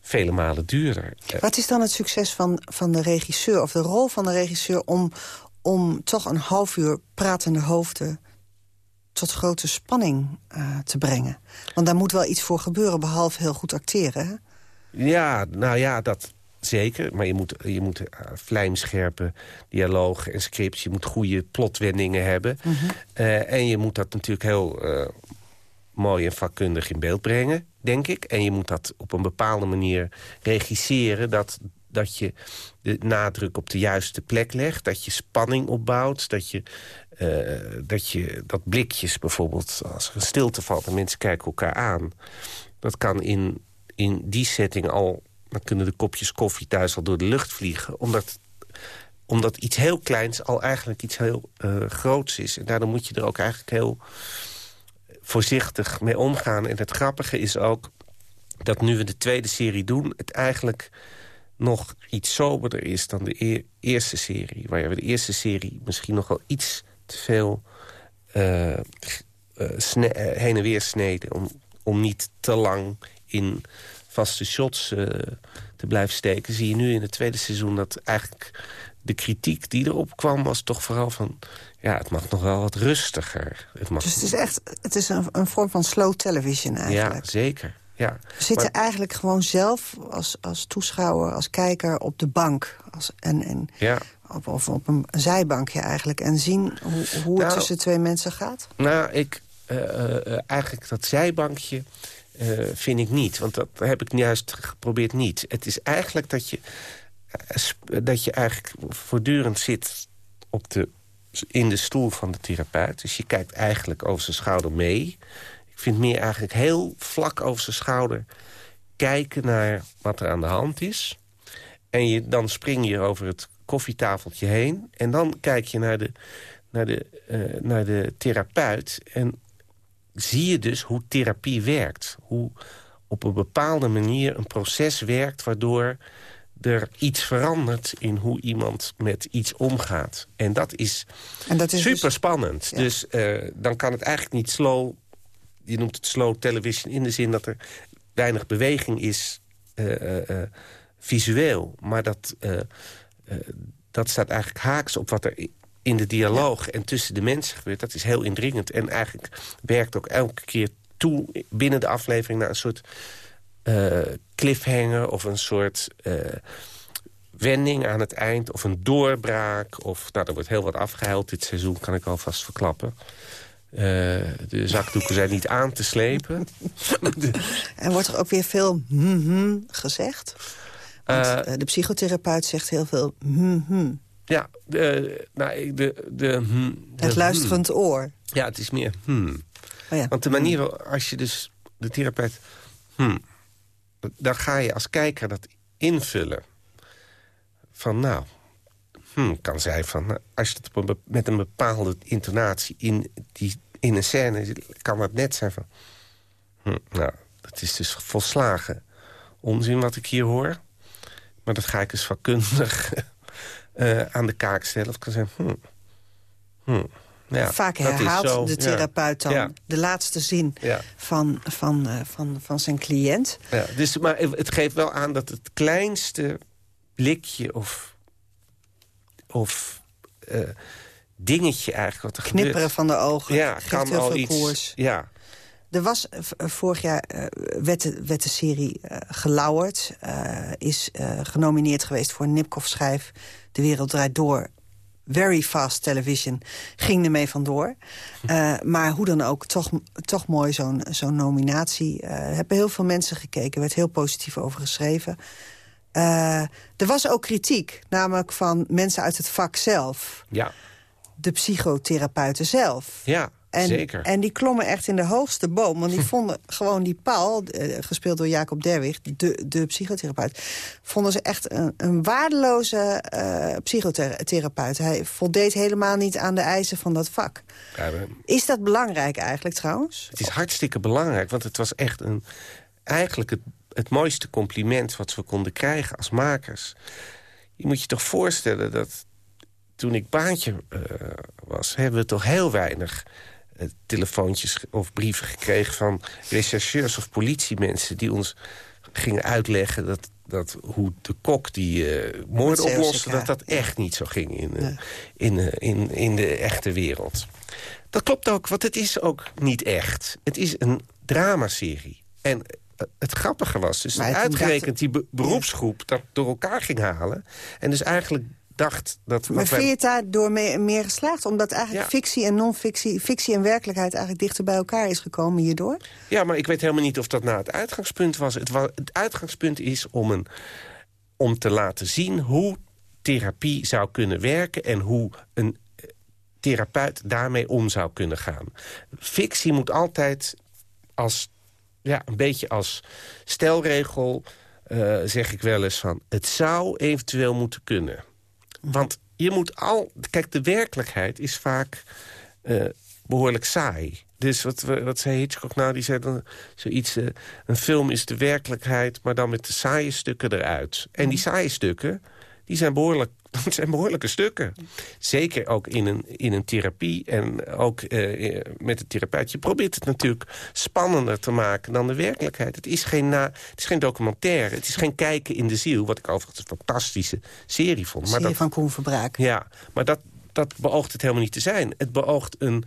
vele malen duurder. Wat is dan het succes van, van de regisseur, of de rol van de regisseur... om, om toch een half uur pratende hoofden tot grote spanning uh, te brengen? Want daar moet wel iets voor gebeuren, behalve heel goed acteren, hè? Ja, nou ja, dat, Zeker, maar je moet, je moet uh, vlijmscherpe dialoog en scripts. Je moet goede plotwendingen hebben. Mm en je moet dat natuurlijk heel uh, mooi en vakkundig in beeld brengen, denk ik. En je moet dat op een bepaalde manier regisseren... dat, dat je de nadruk op de juiste plek legt. Dat je spanning opbouwt. Dat je, uh, dat, je dat blikjes bijvoorbeeld, als er een stilte valt... en mensen kijken elkaar aan... dat kan in, in die setting al dan kunnen de kopjes koffie thuis al door de lucht vliegen. Omdat, omdat iets heel kleins al eigenlijk iets heel uh, groots is. En daardoor moet je er ook eigenlijk heel voorzichtig mee omgaan. En het grappige is ook dat nu we de tweede serie doen... het eigenlijk nog iets soberder is dan de eerste serie. Waar we de eerste serie misschien nog wel iets te veel uh, uh, heen en weer sneden... om, om niet te lang in vaste shots uh, te blijven steken... zie je nu in het tweede seizoen dat eigenlijk de kritiek die erop kwam... was toch vooral van, ja, het mag nog wel wat rustiger. Het mag dus het is echt het is een, een vorm van slow television eigenlijk? Ja, zeker. Ja. We zitten eigenlijk gewoon zelf als, als toeschouwer, als kijker op de bank. Als, en, en ja. op, of op een zijbankje eigenlijk. En zien hoe, hoe het nou, tussen twee mensen gaat. Nou, ik, uh, uh, eigenlijk dat zijbankje... Uh, vind ik niet. Want dat heb ik juist geprobeerd niet. Het is eigenlijk dat je, uh, dat je eigenlijk voortdurend zit op de, in de stoel van de therapeut. Dus je kijkt eigenlijk over zijn schouder mee. Ik vind meer eigenlijk heel vlak over zijn schouder kijken naar wat er aan de hand is. En je, dan spring je over het koffietafeltje heen. En dan kijk je naar de, naar de, uh, naar de therapeut. En zie je dus hoe therapie werkt. Hoe op een bepaalde manier een proces werkt... waardoor er iets verandert in hoe iemand met iets omgaat. En dat is, en dat is super dus- spannend. Dus, uh, dan kan het eigenlijk niet slow... je noemt het slow television in de zin dat er weinig beweging is... Uh, uh, visueel, maar dat, dat staat eigenlijk haaks op wat er in de dialoog en tussen de mensen gebeurt... dat is heel indringend. En eigenlijk werkt ook elke keer toe binnen de aflevering... naar een soort uh, cliffhanger of een soort uh, wending aan het eind... of een doorbraak. Of, nou, er wordt heel wat afgehuild dit seizoen, kan ik alvast verklappen. Uh, de zakdoeken zijn niet aan te slepen. en wordt er ook weer veel hm gezegd? Want, de psychotherapeut zegt heel veel hm. Ja, de, nou, de, de, hm, de Het luisterend hm. oor. Ja, het is meer hmm. Oh ja. Want de manier als je dus de therapeut... Hmm, dan ga je als kijker dat invullen. Van nou, hmm, kan zij van... Nou, als je het op een, met een bepaalde intonatie in, die, in een scène... kan het net zijn van... Hmm, nou, dat is dus volslagen onzin wat ik hier hoor. Maar dat ga ik eens vakkundig uh, aan de kaak stellen. Kan zeggen, hmm, hmm, ja, Vaak herhaalt de therapeut dan de laatste zin van, van, uh, van, van zijn cliënt. Ja, dus, maar het geeft wel aan dat het kleinste blikje of, of uh, dingetje eigenlijk... Wat er Knipperen gebeurt, van de ogen ja, kan heel al veel iets, koers. Ja, er was vorig jaar uh, werd, de, werd, de, serie uh, gelauwerd. Uh, is genomineerd geweest voor een Nipkoff-schijf. De Wereld Draait Door. Very Fast Television ging ermee vandoor. maar hoe dan ook, toch, toch mooi zo'n zo'n nominatie. Er hebben heel veel mensen gekeken. Er werd heel positief over geschreven. er was ook kritiek, namelijk van mensen uit het vak zelf. Ja. De psychotherapeuten zelf. Ja. En, Zeker. en die klommen echt in de hoogste boom. Want die vonden gewoon die Paul, uh, gespeeld door Jacob Derwig... de, de psychotherapeut... vonden ze echt een, een waardeloze uh, psychotherapeut. Hij voldeed helemaal niet aan de eisen van dat vak. Ja, maar... Is dat belangrijk eigenlijk trouwens? Het is hartstikke belangrijk, want het was echt een... eigenlijk het, het mooiste compliment wat we konden krijgen als makers. Je moet je toch voorstellen dat toen ik baantje uh, was... hebben we toch heel weinig telefoontjes of brieven gekregen... van rechercheurs of politiemensen die ons gingen uitleggen... dat, dat hoe de kok die uh, moord oploste... dat dat echt niet zo ging in, ja. in, in, in de echte wereld. Dat klopt ook, want het is ook niet echt. Het is een dramaserie. En het grappige was dus dat uitgerekend die be beroepsgroep... dat door elkaar ging halen. En dus eigenlijk dacht dat... Maar vind je het daardoor meer, meer geslaagd? Omdat eigenlijk ja. fictie en non-fictie... fictie en werkelijkheid eigenlijk dichter bij elkaar is gekomen hierdoor? Ja, maar ik weet helemaal niet of dat nou het uitgangspunt was. Het, was, het uitgangspunt is om, een, om te laten zien hoe therapie zou kunnen werken... en hoe een therapeut daarmee om zou kunnen gaan. Fictie moet altijd als, ja, een beetje als stelregel... Uh, zeg ik wel eens van, het zou eventueel moeten kunnen. Want je moet al... Kijk, de werkelijkheid is vaak uh, behoorlijk saai. Dus wat, wat zei Hitchcock nou? Die zei dan zoiets... Uh, een film is de werkelijkheid, maar dan met de saaie stukken eruit. En die saaie stukken, die zijn behoorlijk, dat zijn behoorlijke stukken. Zeker ook in een, in een therapie en ook uh, met de therapeut. Je probeert het natuurlijk spannender te maken dan de werkelijkheid. Het is geen, na, het is geen documentaire, het is geen kijken in de ziel... wat ik overigens een fantastische serie vond. Maar serie dat, van Koen Verbraak. Ja, maar dat, dat beoogt het helemaal niet te zijn. Het beoogt een,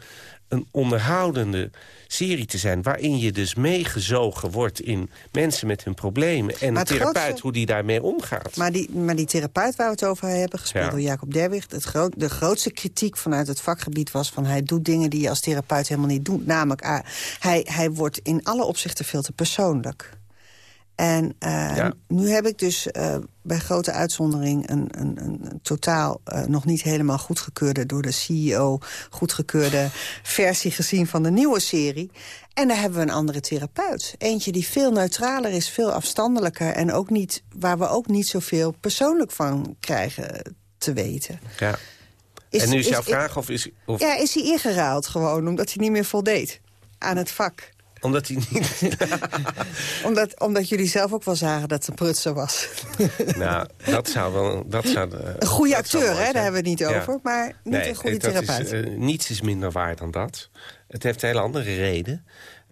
een onderhoudende serie te zijn... waarin je dus meegezogen wordt in mensen met hun problemen... en een therapeut, grootste... hoe die daarmee omgaat. Maar die, maar die therapeut waar we het over hebben, gespeeld ja. door Jacob Derwig... Het groot, de grootste kritiek vanuit het vakgebied was van... hij doet dingen die je als therapeut helemaal niet doet. Namelijk, uh, hij, hij wordt in alle opzichten veel te persoonlijk. En uh, ja. nu heb ik dus uh, bij grote uitzondering... een, een, een totaal uh, nog niet helemaal goedgekeurde... door de CEO goedgekeurde versie gezien van de nieuwe serie. En daar hebben we een andere therapeut. Eentje die veel neutraler is, veel afstandelijker... en ook niet, waar we ook niet zoveel persoonlijk van krijgen te weten. Ja. Is, en nu is jouw vraag of is... Of... Ja, is hij ingeruild gewoon, omdat hij niet meer voldeed aan het vak? Omdat hij niet... omdat, omdat jullie zelf ook wel zagen dat het een prutser was. nou, dat zou wel... Dat zou, uh, een goede acteur, hè, daar hebben we het niet ja. over. Maar niet nee, een goede therapeut. Is, uh, niets is minder waar dan dat. Het heeft een hele andere reden.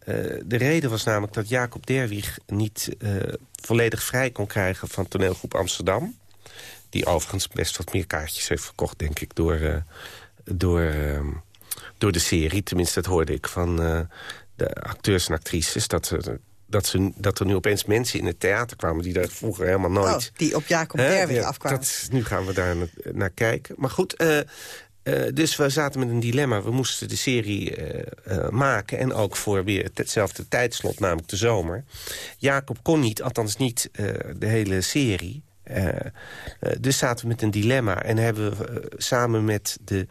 Uh, de reden was namelijk dat Jacob Derwig niet volledig vrij kon krijgen... van toneelgroep Amsterdam. Die overigens best wat meer kaartjes heeft verkocht, denk ik, door, door, door de serie. Tenminste, dat hoorde ik van de acteurs en actrices... dat, dat, ze, dat er nu opeens mensen in het theater kwamen... die daar vroeger helemaal nooit... Oh, die op Jacob Derwig ja, afkwamen. Dat, nu gaan we daar naar, naar kijken. Maar goed, uh, uh, dus we zaten met een dilemma. We moesten de serie uh, maken en ook voor weer hetzelfde tijdslot, namelijk de zomer. Jacob kon niet, althans niet de hele serie... dus zaten we met een dilemma en hebben we samen met de,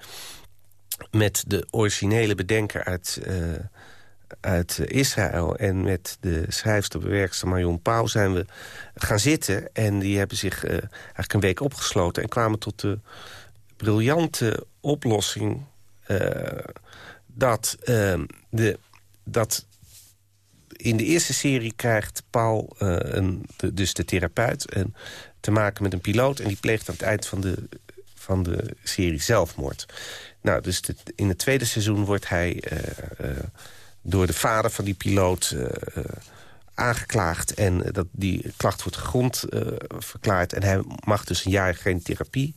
met de originele bedenker uit uit Israël. En met de schrijfster, bewerkster Marion Pauw zijn we gaan zitten. En die hebben zich uh, eigenlijk een week opgesloten... en kwamen tot de briljante oplossing... Uh, dat, uh, de, dat in de eerste serie krijgt Paul, eh, een, dus de therapeut... Een, te maken met een piloot en die pleegt aan het eind van de, van de serie zelfmoord. Nou, dus in het tweede seizoen wordt hij door de vader van die piloot aangeklaagd. En dat die klacht wordt grond verklaard. En hij mag dus een jaar geen therapie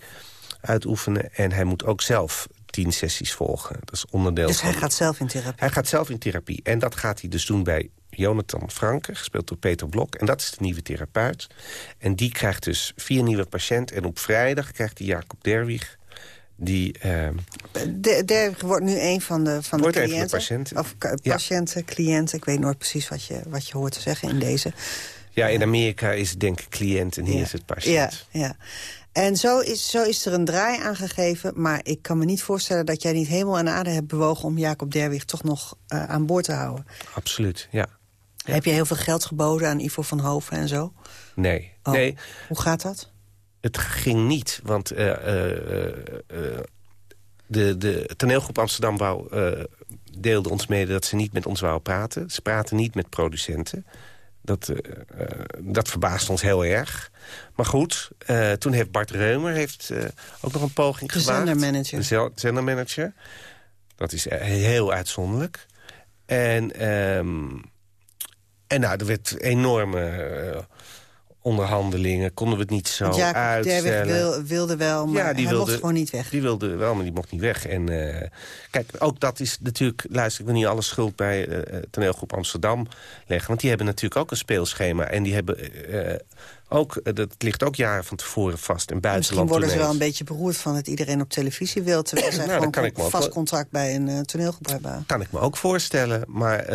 uitoefenen. En hij moet ook zelf tien sessies volgen. Dat is onderdeel Dus hij gaat zelf in therapie? Hij gaat zelf in therapie. En dat gaat hij dus doen bij Jonathan Franke, gespeeld door Peter Blok. En dat is de nieuwe therapeut. En die krijgt dus vier nieuwe patiënten. En op vrijdag krijgt hij Jacob Derwig... Die, uh, de, wordt nu een van de, van de cliënten. Een van de patiënten. Of patiënten, cliënten. Ik weet nooit precies wat je, wat je hoort te zeggen in deze. Ja, in Amerika is het denk ik cliënt en hier ja. is het patiënt. Ja, ja. En zo is, zo is er een draai aangegeven. Maar ik kan me niet voorstellen dat jij niet helemaal en aarde hebt bewogen... om Jacob Derwig toch nog uh, aan boord te houden. Absoluut, ja. ja. Heb je heel veel geld geboden aan Ivo van Hoven en zo? Nee. Oh. nee. Hoe gaat dat? Het ging niet, want uh, uh, de, de toneelgroep Amsterdam wou, deelde ons mede... dat ze niet met ons wouden praten. Ze praten niet met producenten. Dat, uh, dat verbaast ons heel erg. Maar goed, uh, toen heeft Bart Reumer heeft, ook nog een poging de gemaakt. Zendermanager. De zendermanager. Dat is heel uitzonderlijk. En, um, en nou, er werd enorme onderhandelingen. Konden we het niet zo Want uitstellen. Wil, wilde wel, maar ja, die hij wilde, mocht gewoon niet weg. Die wilde wel, maar die mocht niet weg. En uh, kijk, ook dat is natuurlijk... Luister, ik wil niet alle schuld bij uh, toneelgroep Amsterdam leggen. Want die hebben natuurlijk ook een speelschema. En die hebben uh, ook... dat ligt ook jaren van tevoren vast. En buitenland Misschien worden ze wel een beetje beroerd van dat iedereen op televisie wil. Terwijl zij nou, gewoon een vast contract bij een toneelgroep hebben. Kan ik me ook voorstellen. Maar...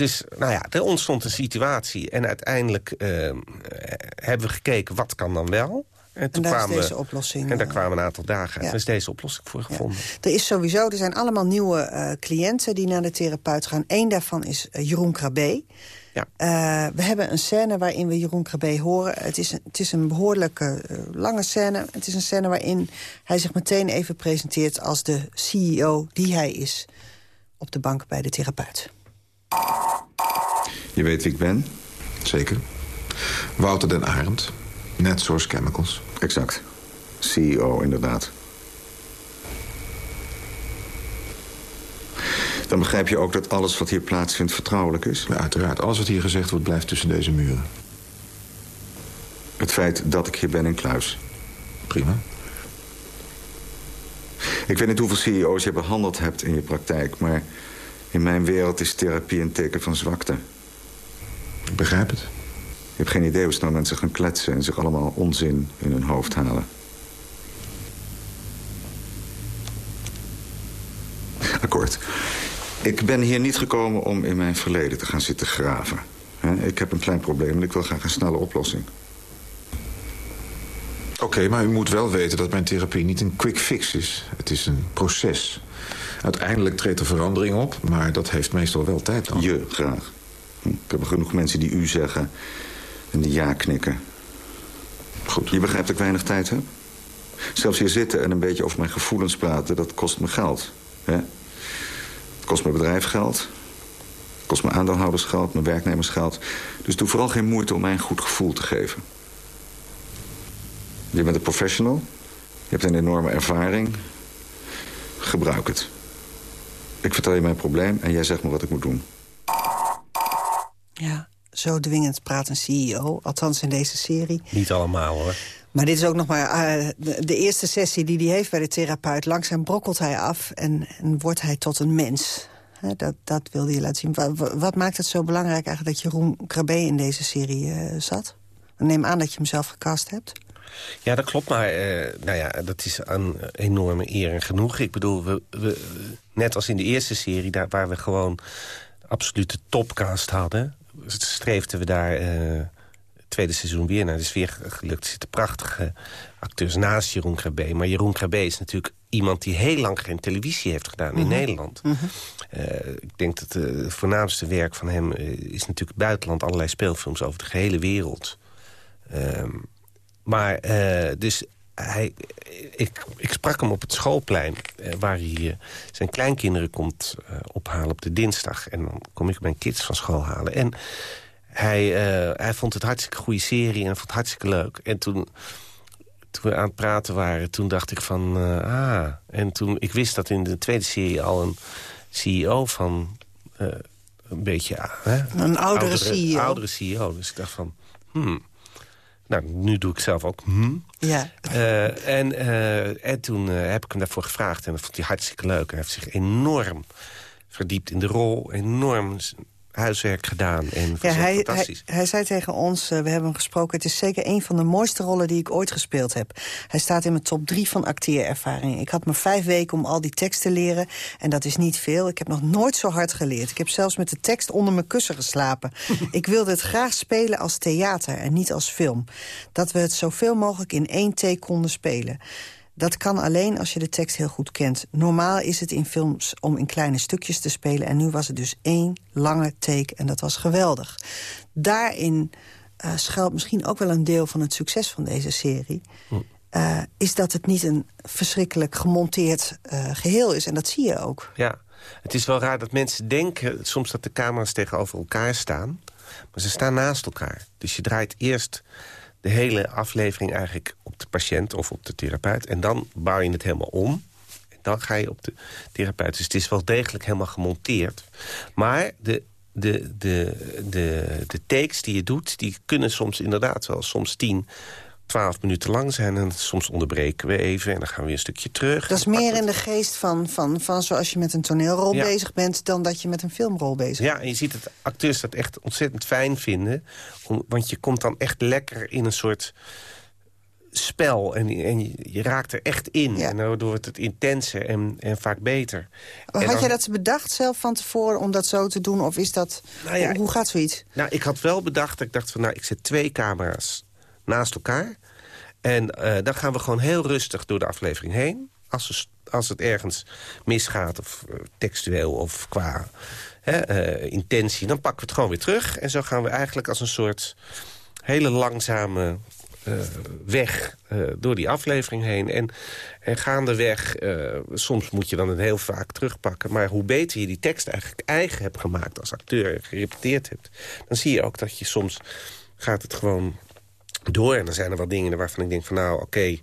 Dus nou ja, er ontstond een situatie. En uiteindelijk uh, hebben we gekeken, wat kan dan wel? En, toen en daar kwamen is deze oplossing. En daar kwamen een aantal dagen uit. Ja. Er is deze oplossing voor gevonden. Ja. Er is sowieso, er zijn allemaal nieuwe uh, cliënten die naar de therapeut gaan. Eén daarvan is uh, Jeroen Krabbe. Ja. Uh, we hebben een scène waarin we Jeroen Krabbe horen. Het is een, het is een behoorlijke lange scène. Het is een scène waarin hij zich meteen even presenteert... als de CEO die hij is op de bank bij de therapeut. Je weet wie ik ben? Zeker. Wouter den Arend. Net Source Chemicals. Exact. CEO, inderdaad. Dan begrijp je ook dat alles wat hier plaatsvindt vertrouwelijk is? Ja, uiteraard. Alles wat hier gezegd wordt blijft tussen deze muren. Het feit dat ik hier ben in Kluis. Prima. Ik weet niet hoeveel CEO's je behandeld hebt in je praktijk... maar in mijn wereld is therapie een teken van zwakte. Ik begrijp het. Je hebt geen idee hoe snel mensen gaan kletsen... en zich allemaal onzin in hun hoofd halen. Akkoord. Ik ben hier niet gekomen om in mijn verleden te gaan zitten graven. Ik heb een klein probleem en ik wil graag een snelle oplossing. Oké, okay, maar u moet wel weten dat mijn therapie niet een quick fix is. Het is een proces. Uiteindelijk treedt er verandering op, maar dat heeft meestal wel tijd nodig. Je, graag. Ik heb genoeg mensen die u zeggen en die ja knikken. Goed. Je begrijpt dat ik weinig tijd heb? Zelfs hier zitten en een beetje over mijn gevoelens praten, dat kost me geld. Hè? Het kost mijn bedrijf geld. Het kost mijn aandeelhouders geld, mijn werknemers geld. Dus doe vooral geen moeite om mij een goed gevoel te geven. Je bent een professional. Je hebt een enorme ervaring. Gebruik het. Ik vertel je mijn probleem en jij zegt me wat ik moet doen. Ja, zo dwingend praat een CEO. Althans in deze serie. Niet allemaal, hoor. Maar dit is ook nog maar uh, de, de, eerste sessie die hij heeft bij de therapeut. Langzaam brokkelt hij af en, en wordt hij tot een mens. He, dat, dat wilde je laten zien. Wat, wat, maakt het zo belangrijk eigenlijk dat Jeroen Krabbe in deze serie uh, zat? Neem aan dat je hem zelf gecast hebt. Ja, dat klopt, maar uh, nou ja, dat is een enorme eer en genoeg. Ik bedoel, we, we, net als in de eerste serie, daar, waar we gewoon absolute topcast hadden... streefden we daar uh, het tweede seizoen weer naar. Het is weer gelukt. Er zitten prachtige acteurs naast Jeroen Krabbe. Maar Jeroen Krabbe is natuurlijk iemand die heel lang geen televisie heeft gedaan in Mhm. mm -hmm. Nederland. Mm -hmm. uh, ik denk dat uh, het voornaamste werk van hem is natuurlijk buitenland. Allerlei speelfilms over de gehele wereld. Um, maar dus hij, ik, ik sprak hem op het schoolplein... Eh, waar hij eh, zijn kleinkinderen komt eh, ophalen op de dinsdag. En dan kom ik mijn kids van school halen. En hij, hij vond het hartstikke goede serie en vond het hartstikke leuk. En toen, toen we aan het praten waren, toen dacht ik van... ah, en toen, ik wist dat in de tweede serie al een CEO van... een beetje... Een oudere CEO. Oudere CEO. Dus ik dacht van... Hmm, nou, nu doe ik zelf ook... Hmm. Ja. Eh, en, eh, en toen eh, heb ik hem daarvoor gevraagd. En dat vond hij hartstikke leuk. Hij heeft zich enorm verdiept in de rol. Enorm huiswerk gedaan. En Ja, hij, fantastisch. hij zei tegen ons, eh, we hebben hem gesproken... het is zeker een van de mooiste rollen die ik ooit gespeeld heb. Hij staat in mijn top drie van acteerervaring. Ik had maar vijf weken om al die tekst te leren. En dat is niet veel. Ik heb nog nooit zo hard geleerd. Ik heb zelfs met de tekst onder mijn kussen geslapen. ik wilde het graag spelen als theater en niet als film. Dat we het zoveel mogelijk in één take konden spelen. Dat kan alleen als je de tekst heel goed kent. Normaal is het in films om in kleine stukjes te spelen... en nu was het dus één lange take en dat was geweldig. Daarin eh, schuilt misschien ook wel een deel van het succes van deze serie... eh, is dat het niet een verschrikkelijk gemonteerd eh, geheel is. En dat zie je ook. Ja, het is wel raar dat mensen denken soms dat de camera's tegenover elkaar staan. Maar ze staan naast elkaar. Dus je draait eerst de hele aflevering eigenlijk op de patiënt of op de therapeut. En dan bouw je het helemaal om. En dan ga je op de therapeut. Dus het is wel degelijk helemaal gemonteerd. Maar de, de, de, de, de takes die je doet, die kunnen soms inderdaad wel soms tien... 12 minuten lang zijn en soms onderbreken we even... en dan gaan we weer een stukje terug. Dat is meer in de geest van, van, van zoals je met een toneelrol Ja. bezig bent... dan dat je met een filmrol bezig bent. Ja, en je ziet dat acteurs dat echt ontzettend fijn vinden. Om, want je komt dan echt lekker in een soort spel. En, en je, raakt er echt in. En daardoor wordt het intenser en, en vaak beter. En Had dan- jij dat bedacht zelf van tevoren om dat zo te doen? Of is dat... Nou ja, hoe gaat zoiets? Nou, ik had wel bedacht, ik dacht van... nou, ik zet twee camera's naast elkaar. En eh, dan gaan we gewoon heel rustig door de aflevering heen. Als, als het ergens misgaat, of eh, textueel of qua hè, eh, intentie... dan pakken we het gewoon weer terug. En zo gaan we eigenlijk als een soort hele langzame weg door die aflevering heen. En, en gaandeweg, soms moet je dan het heel vaak terugpakken... maar hoe beter je die tekst eigenlijk eigen hebt gemaakt als acteur... en gerepeteerd hebt, dan zie je ook dat je soms gaat het gewoon door. En dan zijn er wel dingen waarvan ik denk van nou, oké...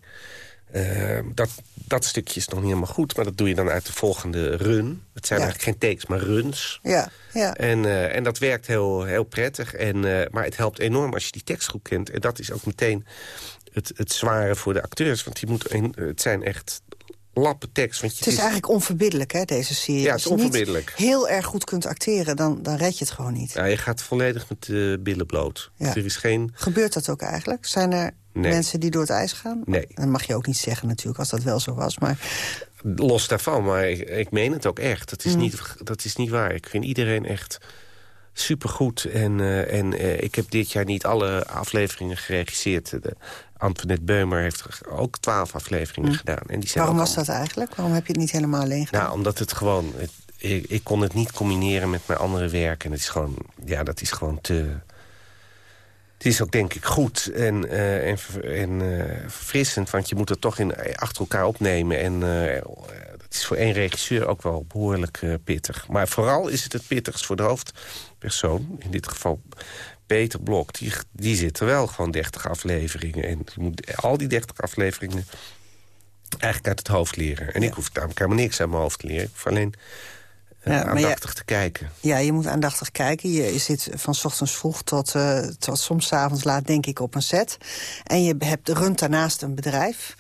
eh, dat, dat stukje is nog niet helemaal goed, maar dat doe je dan uit de volgende run. Het zijn Ja. eigenlijk geen takes, maar runs. Ja, ja. En, eh, en dat werkt heel, heel prettig. En, eh, maar het helpt enorm als je die tekst goed kent. En dat is ook meteen het, het zware voor de acteurs. Want die een- het zijn echt lappen tekst. Want je Het is eigenlijk onverbiddelijk, hè, deze serie. Ja, Als het is je niet onverbiddelijk. heel erg goed kunt acteren, dan, dan red je het gewoon niet. Ja, je gaat volledig met de billen bloot. Ja. Er is geen... Gebeurt dat ook eigenlijk? Zijn er Nee. mensen die door het ijs gaan? Nee. Dat mag je ook niet zeggen natuurlijk, als dat wel zo was. Maar Los daarvan, maar ik, ik meen het ook echt. Dat is, Mm. niet, dat is niet waar. Ik vind iedereen echt supergoed. En, eh, en eh, ik heb dit jaar niet alle afleveringen geregisseerd. De, Antoinette Beumer heeft ook twaalf afleveringen Mm. gedaan. En die zijn waarom was dat eigenlijk? Waarom heb je het niet helemaal alleen gedaan? Nou, omdat het gewoon... Het, ik, ik kon het niet combineren met mijn andere werk. En het is gewoon... Ja, dat is gewoon te... Het is ook denk ik goed en, eh, en, en eh, verfrissend. Want je moet het toch in, achter elkaar opnemen. En eh, dat is voor één regisseur ook wel behoorlijk eh, pittig. Maar vooral is het het pittigst voor de hoofdpersoon. In dit geval Peter Blok. Die, die zit er wel gewoon 30 afleveringen. En je moet al die 30 afleveringen eigenlijk uit het hoofd leren. En ik hoef namelijk helemaal niks uit mijn hoofd te leren. Ik hoef alleen eh, Ja, maar je- aandachtig te kijken. Ja, je moet aandachtig kijken. Je, je zit van 's ochtends vroeg tot, eh, tot soms avonds laat, denk ik, op een set. En je hebt, runt daarnaast een bedrijf.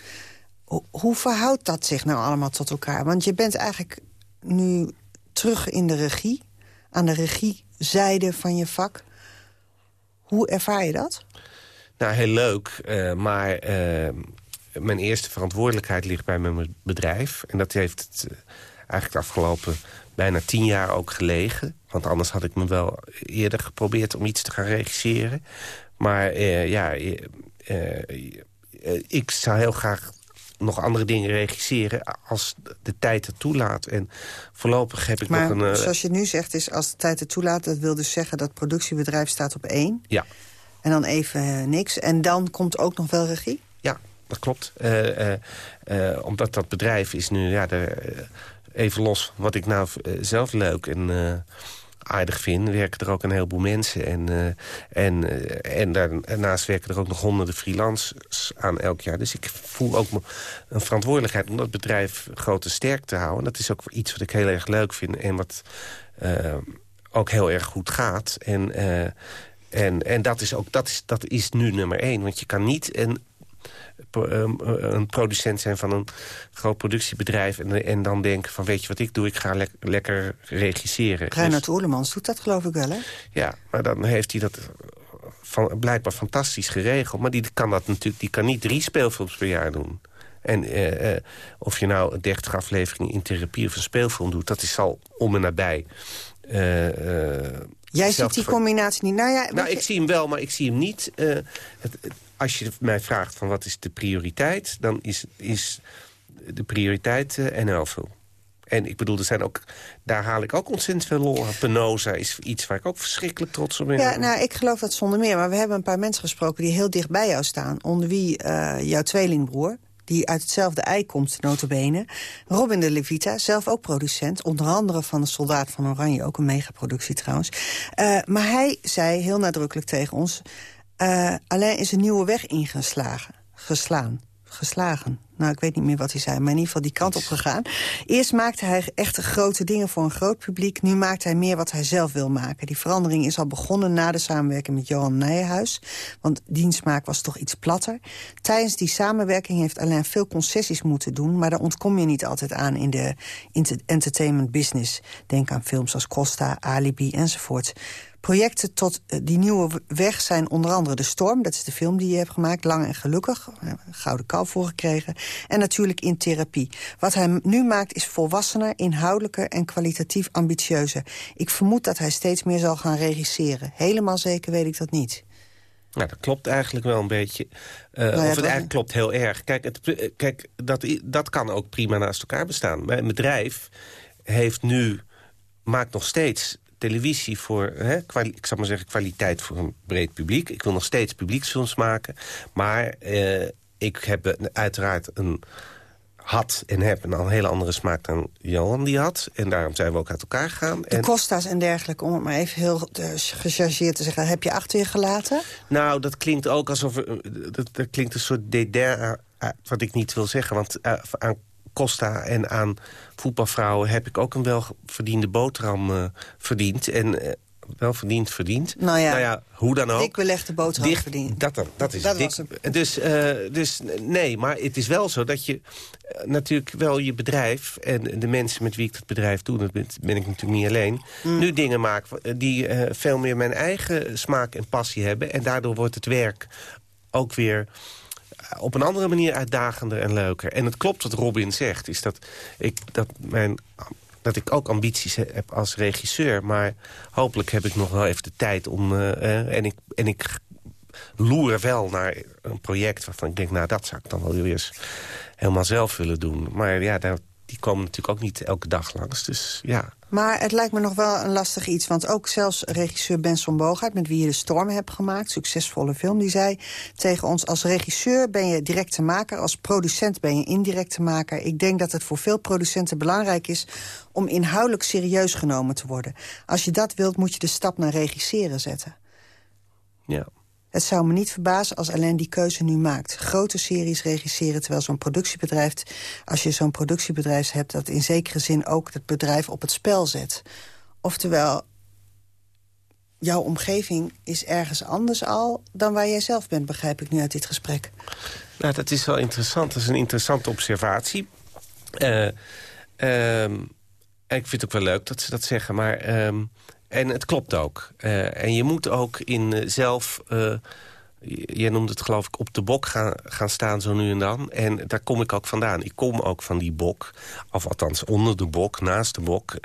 Ho- hoe verhoudt dat zich nou allemaal tot elkaar? Want je bent eigenlijk nu terug in de regie. Aan de regiezijde van je vak. Hoe ervaar je dat? Nou, heel leuk. eh, maar eh, mijn eerste verantwoordelijkheid ligt bij mijn bedrijf. En dat heeft het, eh, eigenlijk de afgelopen bijna tien jaar ook gelegen. Want anders had ik me wel eerder geprobeerd om iets te gaan regisseren. Maar ja, ik zou heel graag nog andere dingen regisseren... als de tijd het toelaat. En voorlopig heb ik Maar nog een... eh, zoals je nu zegt, is als de tijd het toelaat... dat wil dus zeggen dat het productiebedrijf staat op één. Ja, En dan even eh, niks. En dan komt ook nog wel regie? ja. dat klopt. Eh, omdat dat bedrijf is nu... Ja, de, even los wat ik nou zelf leuk en aardig vind... werken er ook een heleboel mensen. En, en, en daarnaast werken er ook nog honderden freelancers aan elk jaar. Dus ik voel ook een verantwoordelijkheid om dat bedrijf groot en sterk te houden. Dat is ook iets wat ik heel erg leuk vind en wat ook heel erg goed gaat. En, en, en dat, is ook, dat, is, dat is nu nummer één. Want je kan niet ehm, een producent zijn van een groot productiebedrijf... En, en dan denken van weet je wat ik doe, ik ga lekker regisseren. Reinhard dus, Oerlemans doet dat geloof ik wel, hè? Ja, maar dan heeft hij dat van, blijkbaar fantastisch geregeld. Maar die kan, dat natuurlijk, die kan niet drie speelfilms per jaar doen. En uh, uh, of je nou 30 afleveringen in therapie of een speelfilm doet... dat is al om en nabij. Uh, Jij ziet die combinatie niet? Nou, ja, nou ik zie hem wel, maar ik zie hem niet. Het, als je mij vraagt van wat is de prioriteit... dan is, is de prioriteit uh, nl En ik bedoel, er zijn ook, daar haal ik ook ontzettend veel lol. Penosa is iets waar ik ook verschrikkelijk trots op ben. Ja, nou, ik geloof dat zonder meer. Maar we hebben een paar mensen gesproken die heel dicht bij jou staan. Onder wie uh, jouw tweelingbroer die uit hetzelfde ei komt, notabene. Robin de Levita, zelf ook producent. Onder andere van de Soldaat van Oranje, ook een megaproductie trouwens. Uh, maar hij zei heel nadrukkelijk tegen ons... Uh, Alain is een nieuwe weg ingeslagen, geslaan geslagen. Nou, ik weet niet meer wat hij zei, maar in ieder geval die kant op gegaan. Eerst maakte hij echt grote dingen voor een groot publiek. Nu maakt hij meer wat hij zelf wil maken. Die verandering is al begonnen na de samenwerking met Johan Nijenhuis. Want dienstmaak was toch iets platter. Tijdens die samenwerking heeft Alain veel concessies moeten doen... maar daar ontkom je niet altijd aan in de entertainment business. Denk aan films als Costa, Alibi enzovoort. Projecten tot eh, die nieuwe weg zijn onder andere De Storm. Dat is de film die je hebt gemaakt, Lang en Gelukkig. Gouden kalf voor gekregen. En natuurlijk In Therapie. Wat hij nu maakt is volwassener, inhoudelijker en kwalitatief ambitieuzer. Ik vermoed dat hij steeds meer zal gaan regisseren. Helemaal zeker weet ik dat niet. Nou, dat klopt eigenlijk wel een beetje. Uh, nou of het eigenlijk klopt heel erg. Kijk, het, eh, kijk dat, dat kan ook prima naast elkaar bestaan. Een bedrijf heeft nu, maakt nog steeds televisie voor, hè, ik zal maar zeggen, kwaliteit voor een breed publiek. Ik wil nog steeds publieksfilms maken. Maar eh, ik heb uiteraard een had en heb een al hele andere smaak dan Johan die had. En daarom zijn we ook uit elkaar gegaan. De en... Costa's en dergelijke, om het maar even heel uh, gechargeerd te zeggen... heb je achter je gelaten? Nou, dat klinkt ook alsof... dat, dat klinkt een soort dédain, wat ik niet wil zeggen. Want uh, aan Costa en aan voetbalvrouwen... heb ik ook een welverdiende boterham uh, verdiend. En uh, wel verdiend verdiend. Nou ja, nou ja, hoe dan ook. Ik belegde boterham dicht, verdiend. Dat, dat is dat dik. Dus, uh, dus nee, maar het is wel zo dat je natuurlijk wel je bedrijf... en de mensen met wie ik dat bedrijf doe, dat ben, ben ik natuurlijk niet alleen... Mm. nu dingen maak die veel meer mijn eigen smaak en passie hebben. En daardoor wordt het werk ook weer op een andere manier uitdagender en leuker. En het klopt wat Robin zegt, is dat ik, dat mijn, dat ik ook ambities heb als regisseur. Maar hopelijk heb ik nog wel even de tijd om... Uh, en, ik, en ik loer wel naar een project waarvan ik denk... nou, dat zou ik dan wel weer eens helemaal zelf willen doen. Maar ja, die komen natuurlijk ook niet elke dag langs. Dus ja. Maar het lijkt me nog wel een lastig iets. Want ook zelfs regisseur Benson Bogaert, met wie je De Storm hebt gemaakt... succesvolle film, die zei tegen ons... als regisseur ben je directe maker, als producent ben je indirecte maker. Ik denk dat het voor veel producenten belangrijk is... om inhoudelijk serieus genomen te worden. Als je dat wilt, moet je de stap naar regisseren zetten. Ja. Het zou me niet verbazen als Alain die keuze nu maakt. Grote series regisseren terwijl zo'n productiebedrijf... als je zo'n productiebedrijf hebt... dat in zekere zin ook het bedrijf op het spel zet. Oftewel, jouw omgeving is ergens anders al... dan waar jij zelf bent, begrijp ik nu uit dit gesprek. Nou, dat is wel interessant. Dat is een interessante observatie. Uh, ik vind het ook wel leuk dat ze dat zeggen, maar... Ehm, en het klopt ook. Uh, en je moet ook in uh, zelf... Uh, jij noemde het geloof ik op de bok gaan, gaan staan zo nu en dan. En daar kom ik ook vandaan. Ik kom ook van die bok. Of althans onder de bok, naast de bok.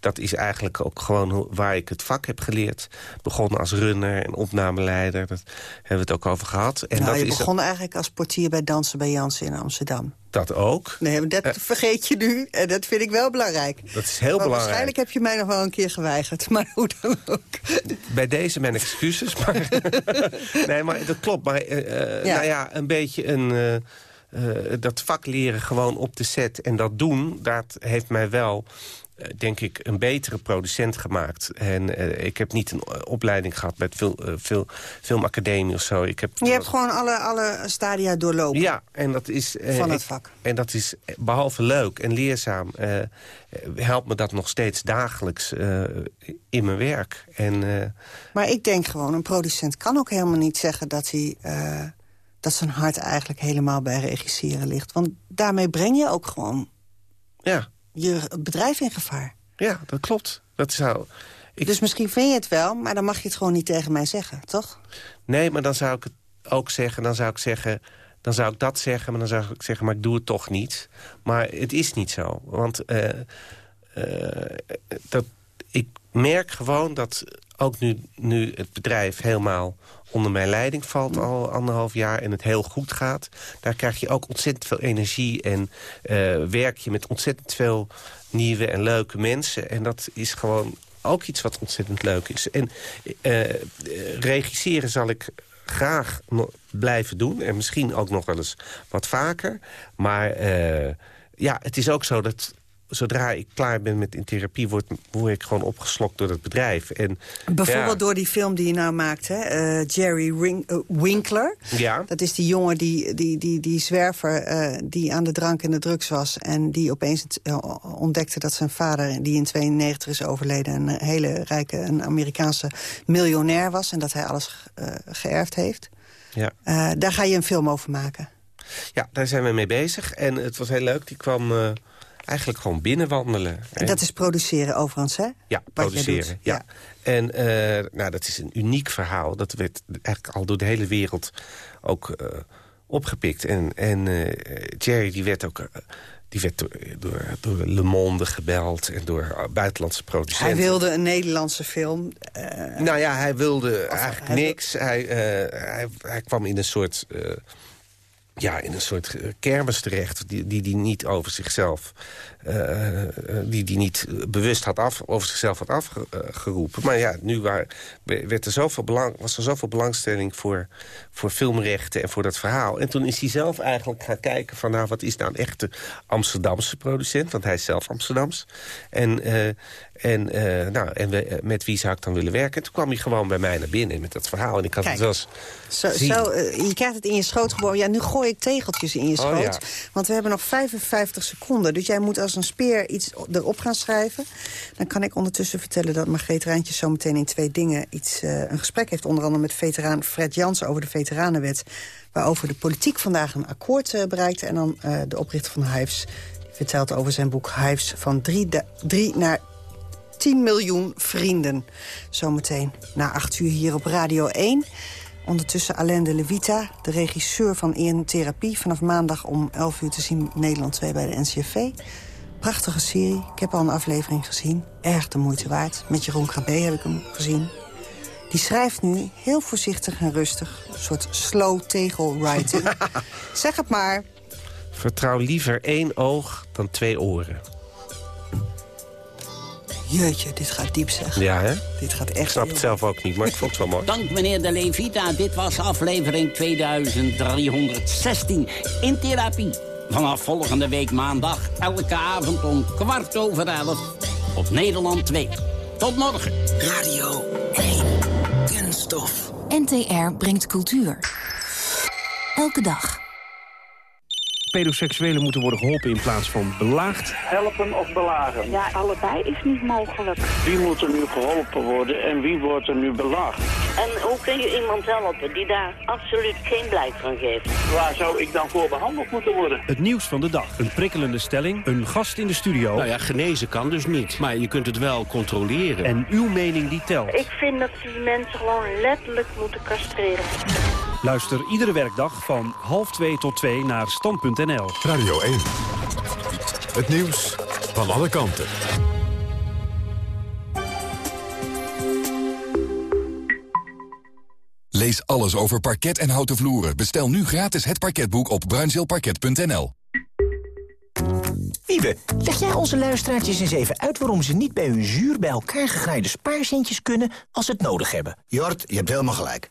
dat is eigenlijk ook gewoon waar ik het vak heb geleerd. Begonnen als runner en opnameleider. Daar hebben we het ook over gehad. En nou, dat je begon eigenlijk als portier bij Dansen bij Jansen in Amsterdam. Dat ook. Nee, maar dat Eh. vergeet je nu. En dat vind ik wel belangrijk. Dat is heel Maar belangrijk. Waarschijnlijk heb je mij nog wel een keer geweigerd. Maar hoe dan ook. Bij deze mijn excuses. Maar nee, maar dat klopt. Maar eh, eh, Ja. nou ja, een beetje een... dat vak leren gewoon op de set en dat doen... dat heeft mij wel, denk ik, een betere producent gemaakt. En eh, ik heb niet een eh, opleiding gehad met veel, eh, veel, filmacademie of zo. Ik heb, Je hebt gewoon alle, alle stadia doorlopen. Ja, en dat is... eh, Van het ik- vak. En dat is eh, behalve leuk en leerzaam... eh, eh, helpt me dat nog steeds dagelijks eh, in mijn werk. En... eh, Maar ik denk gewoon, een producent kan ook helemaal niet zeggen... dat, hij, eh, dat zijn hart eigenlijk helemaal bij regisseren ligt. Want daarmee breng je ook gewoon ja, je bedrijf in gevaar. ja, dat klopt. Dat zou... Ik, Dus misschien vind je het wel, maar dan mag je het gewoon niet tegen mij zeggen, toch? Nee, maar dan zou ik het ook zeggen. Dan zou ik zeggen... Dan zou ik dat zeggen, maar dan zou ik zeggen... maar ik doe het toch niet. Maar het is niet zo. Want eh, eh, dat, ik merk gewoon dat ook nu, nu het bedrijf helemaal onder mijn leiding valt al anderhalf jaar en het heel goed gaat. Daar krijg je ook ontzettend veel energie en eh, werk je met ontzettend veel nieuwe en leuke mensen. En dat is gewoon ook iets wat ontzettend leuk is. En eh, eh, regisseren zal ik graag blijven doen. En misschien ook nog wel eens wat vaker. Maar ja, het is ook zo dat zodra ik klaar ben met in therapie... word, word ik gewoon opgeslokt door het bedrijf. En, Bijvoorbeeld ja, door die film die je nou maakt, hè? eh, Jerry Ring, eh, Winkler. Ja. Dat is die jongen, die, die, die, die zwerver eh, die aan de drank en de drugs was... en die opeens het, ontdekte dat zijn vader, die in 92 is overleden... een hele rijke een Amerikaanse miljonair was... en dat hij alles geërfd heeft. Ja. Daar ga je een film over maken. ja, daar zijn we mee bezig. En het was heel leuk. Die kwam eigenlijk gewoon binnenwandelen. En dat is produceren overigens, hè? Ja, wat produceren. Ja. En eh, nou, dat is een uniek verhaal. Dat werd eigenlijk al door de hele wereld ook eh, opgepikt. En, en eh, Jerry die werd ook die werd door, door, door Le Monde gebeld en door buitenlandse producenten. Hij wilde een Nederlandse film. Nou ja, hij wilde eigenlijk hij wil- niks. Hij, hij, hij kwam in een soort... ja, in een soort eh, kermis terecht... die die, die niet over zichzelf... eh, eh, die die niet bewust had af, over zichzelf had afgeroepen. Maar ja, nu waar, werd er zoveel belang, was er zoveel belangstelling... Voor, voor filmrechten en voor dat verhaal. En toen is hij zelf eigenlijk gaan kijken... van nou, wat is nou een echte Amsterdamse producent? Want hij is zelf Amsterdams. En, eh, en, nou, en we, met wie zou ik dan willen werken? En toen kwam hij gewoon bij mij naar binnen met dat verhaal. En ik had Kijk. het wel eens Zo, zien. zo, je krijgt het in je schoot gewoon. Ja, nu gooi ik tegeltjes in je Oh, schoot. ja. Want we hebben nog 55 seconden. Dus jij moet als een speer iets erop gaan schrijven. Dan kan ik ondertussen vertellen dat Margreet Rijntjes... zo meteen in twee dingen iets, eh, een gesprek heeft. Onder andere met veteraan Fred Jansen over de Veteranenwet. Waarover de politiek vandaag een akkoord eh, bereikte. En dan eh, de oprichter van Hives. Die vertelt over zijn boek Hives van drie, naar 10 miljoen vrienden. Zometeen na 8 uur hier op Radio 1. Ondertussen Alain de Levita, de regisseur van In Therapie... vanaf maandag om 11 uur te zien Nederland 2 bij de NCRV. Prachtige serie. Ik heb al een aflevering gezien. Erg de moeite waard. Met Jeroen Krabbe heb ik hem gezien. Die schrijft nu heel voorzichtig en rustig. Een soort slow tegel writing. zeg het maar. Vertrouw liever één oog dan twee oren. Jeetje, dit gaat diep zeg. Ja, hè? Dit gaat Ik echt snap heel het zelf ook niet, maar ik vond het wel mooi. Dank meneer De Levita. Dit was aflevering 2316 in therapie. Vanaf volgende week maandag, elke avond om kwart over elf op Nederland 2. Tot morgen. Radio 1. Kunststof. NTR brengt cultuur. Elke dag. Pedoseksuelen moeten worden geholpen in plaats van belaagd. Helpen of belagen? Ja, allebei is niet mogelijk. Wie moet er nu geholpen worden en wie wordt er nu belaagd? En hoe kun je iemand helpen die daar absoluut geen blijk van geeft? Waar zou ik dan voor behandeld moeten worden? Het nieuws van de dag. Een prikkelende stelling. Een gast in de studio. Nou ja, genezen kan dus niet. Maar je kunt het wel controleren. En uw mening die telt. Ik vind dat ze die mensen gewoon letterlijk moeten castreren. Luister iedere werkdag van half twee tot twee naar stand.nl. Radio 1. Het nieuws van alle kanten. Lees alles over parket en houten vloeren. Bestel nu gratis het parketboek op bruinzeelparket.nl. Wiebe, leg jij onze luisteraartjes eens even uit... waarom ze niet bij hun zuur bij elkaar gegraaide spaarcentjes kunnen... als ze het nodig hebben? Jort, je hebt helemaal gelijk.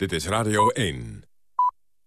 Dit is Radio 1.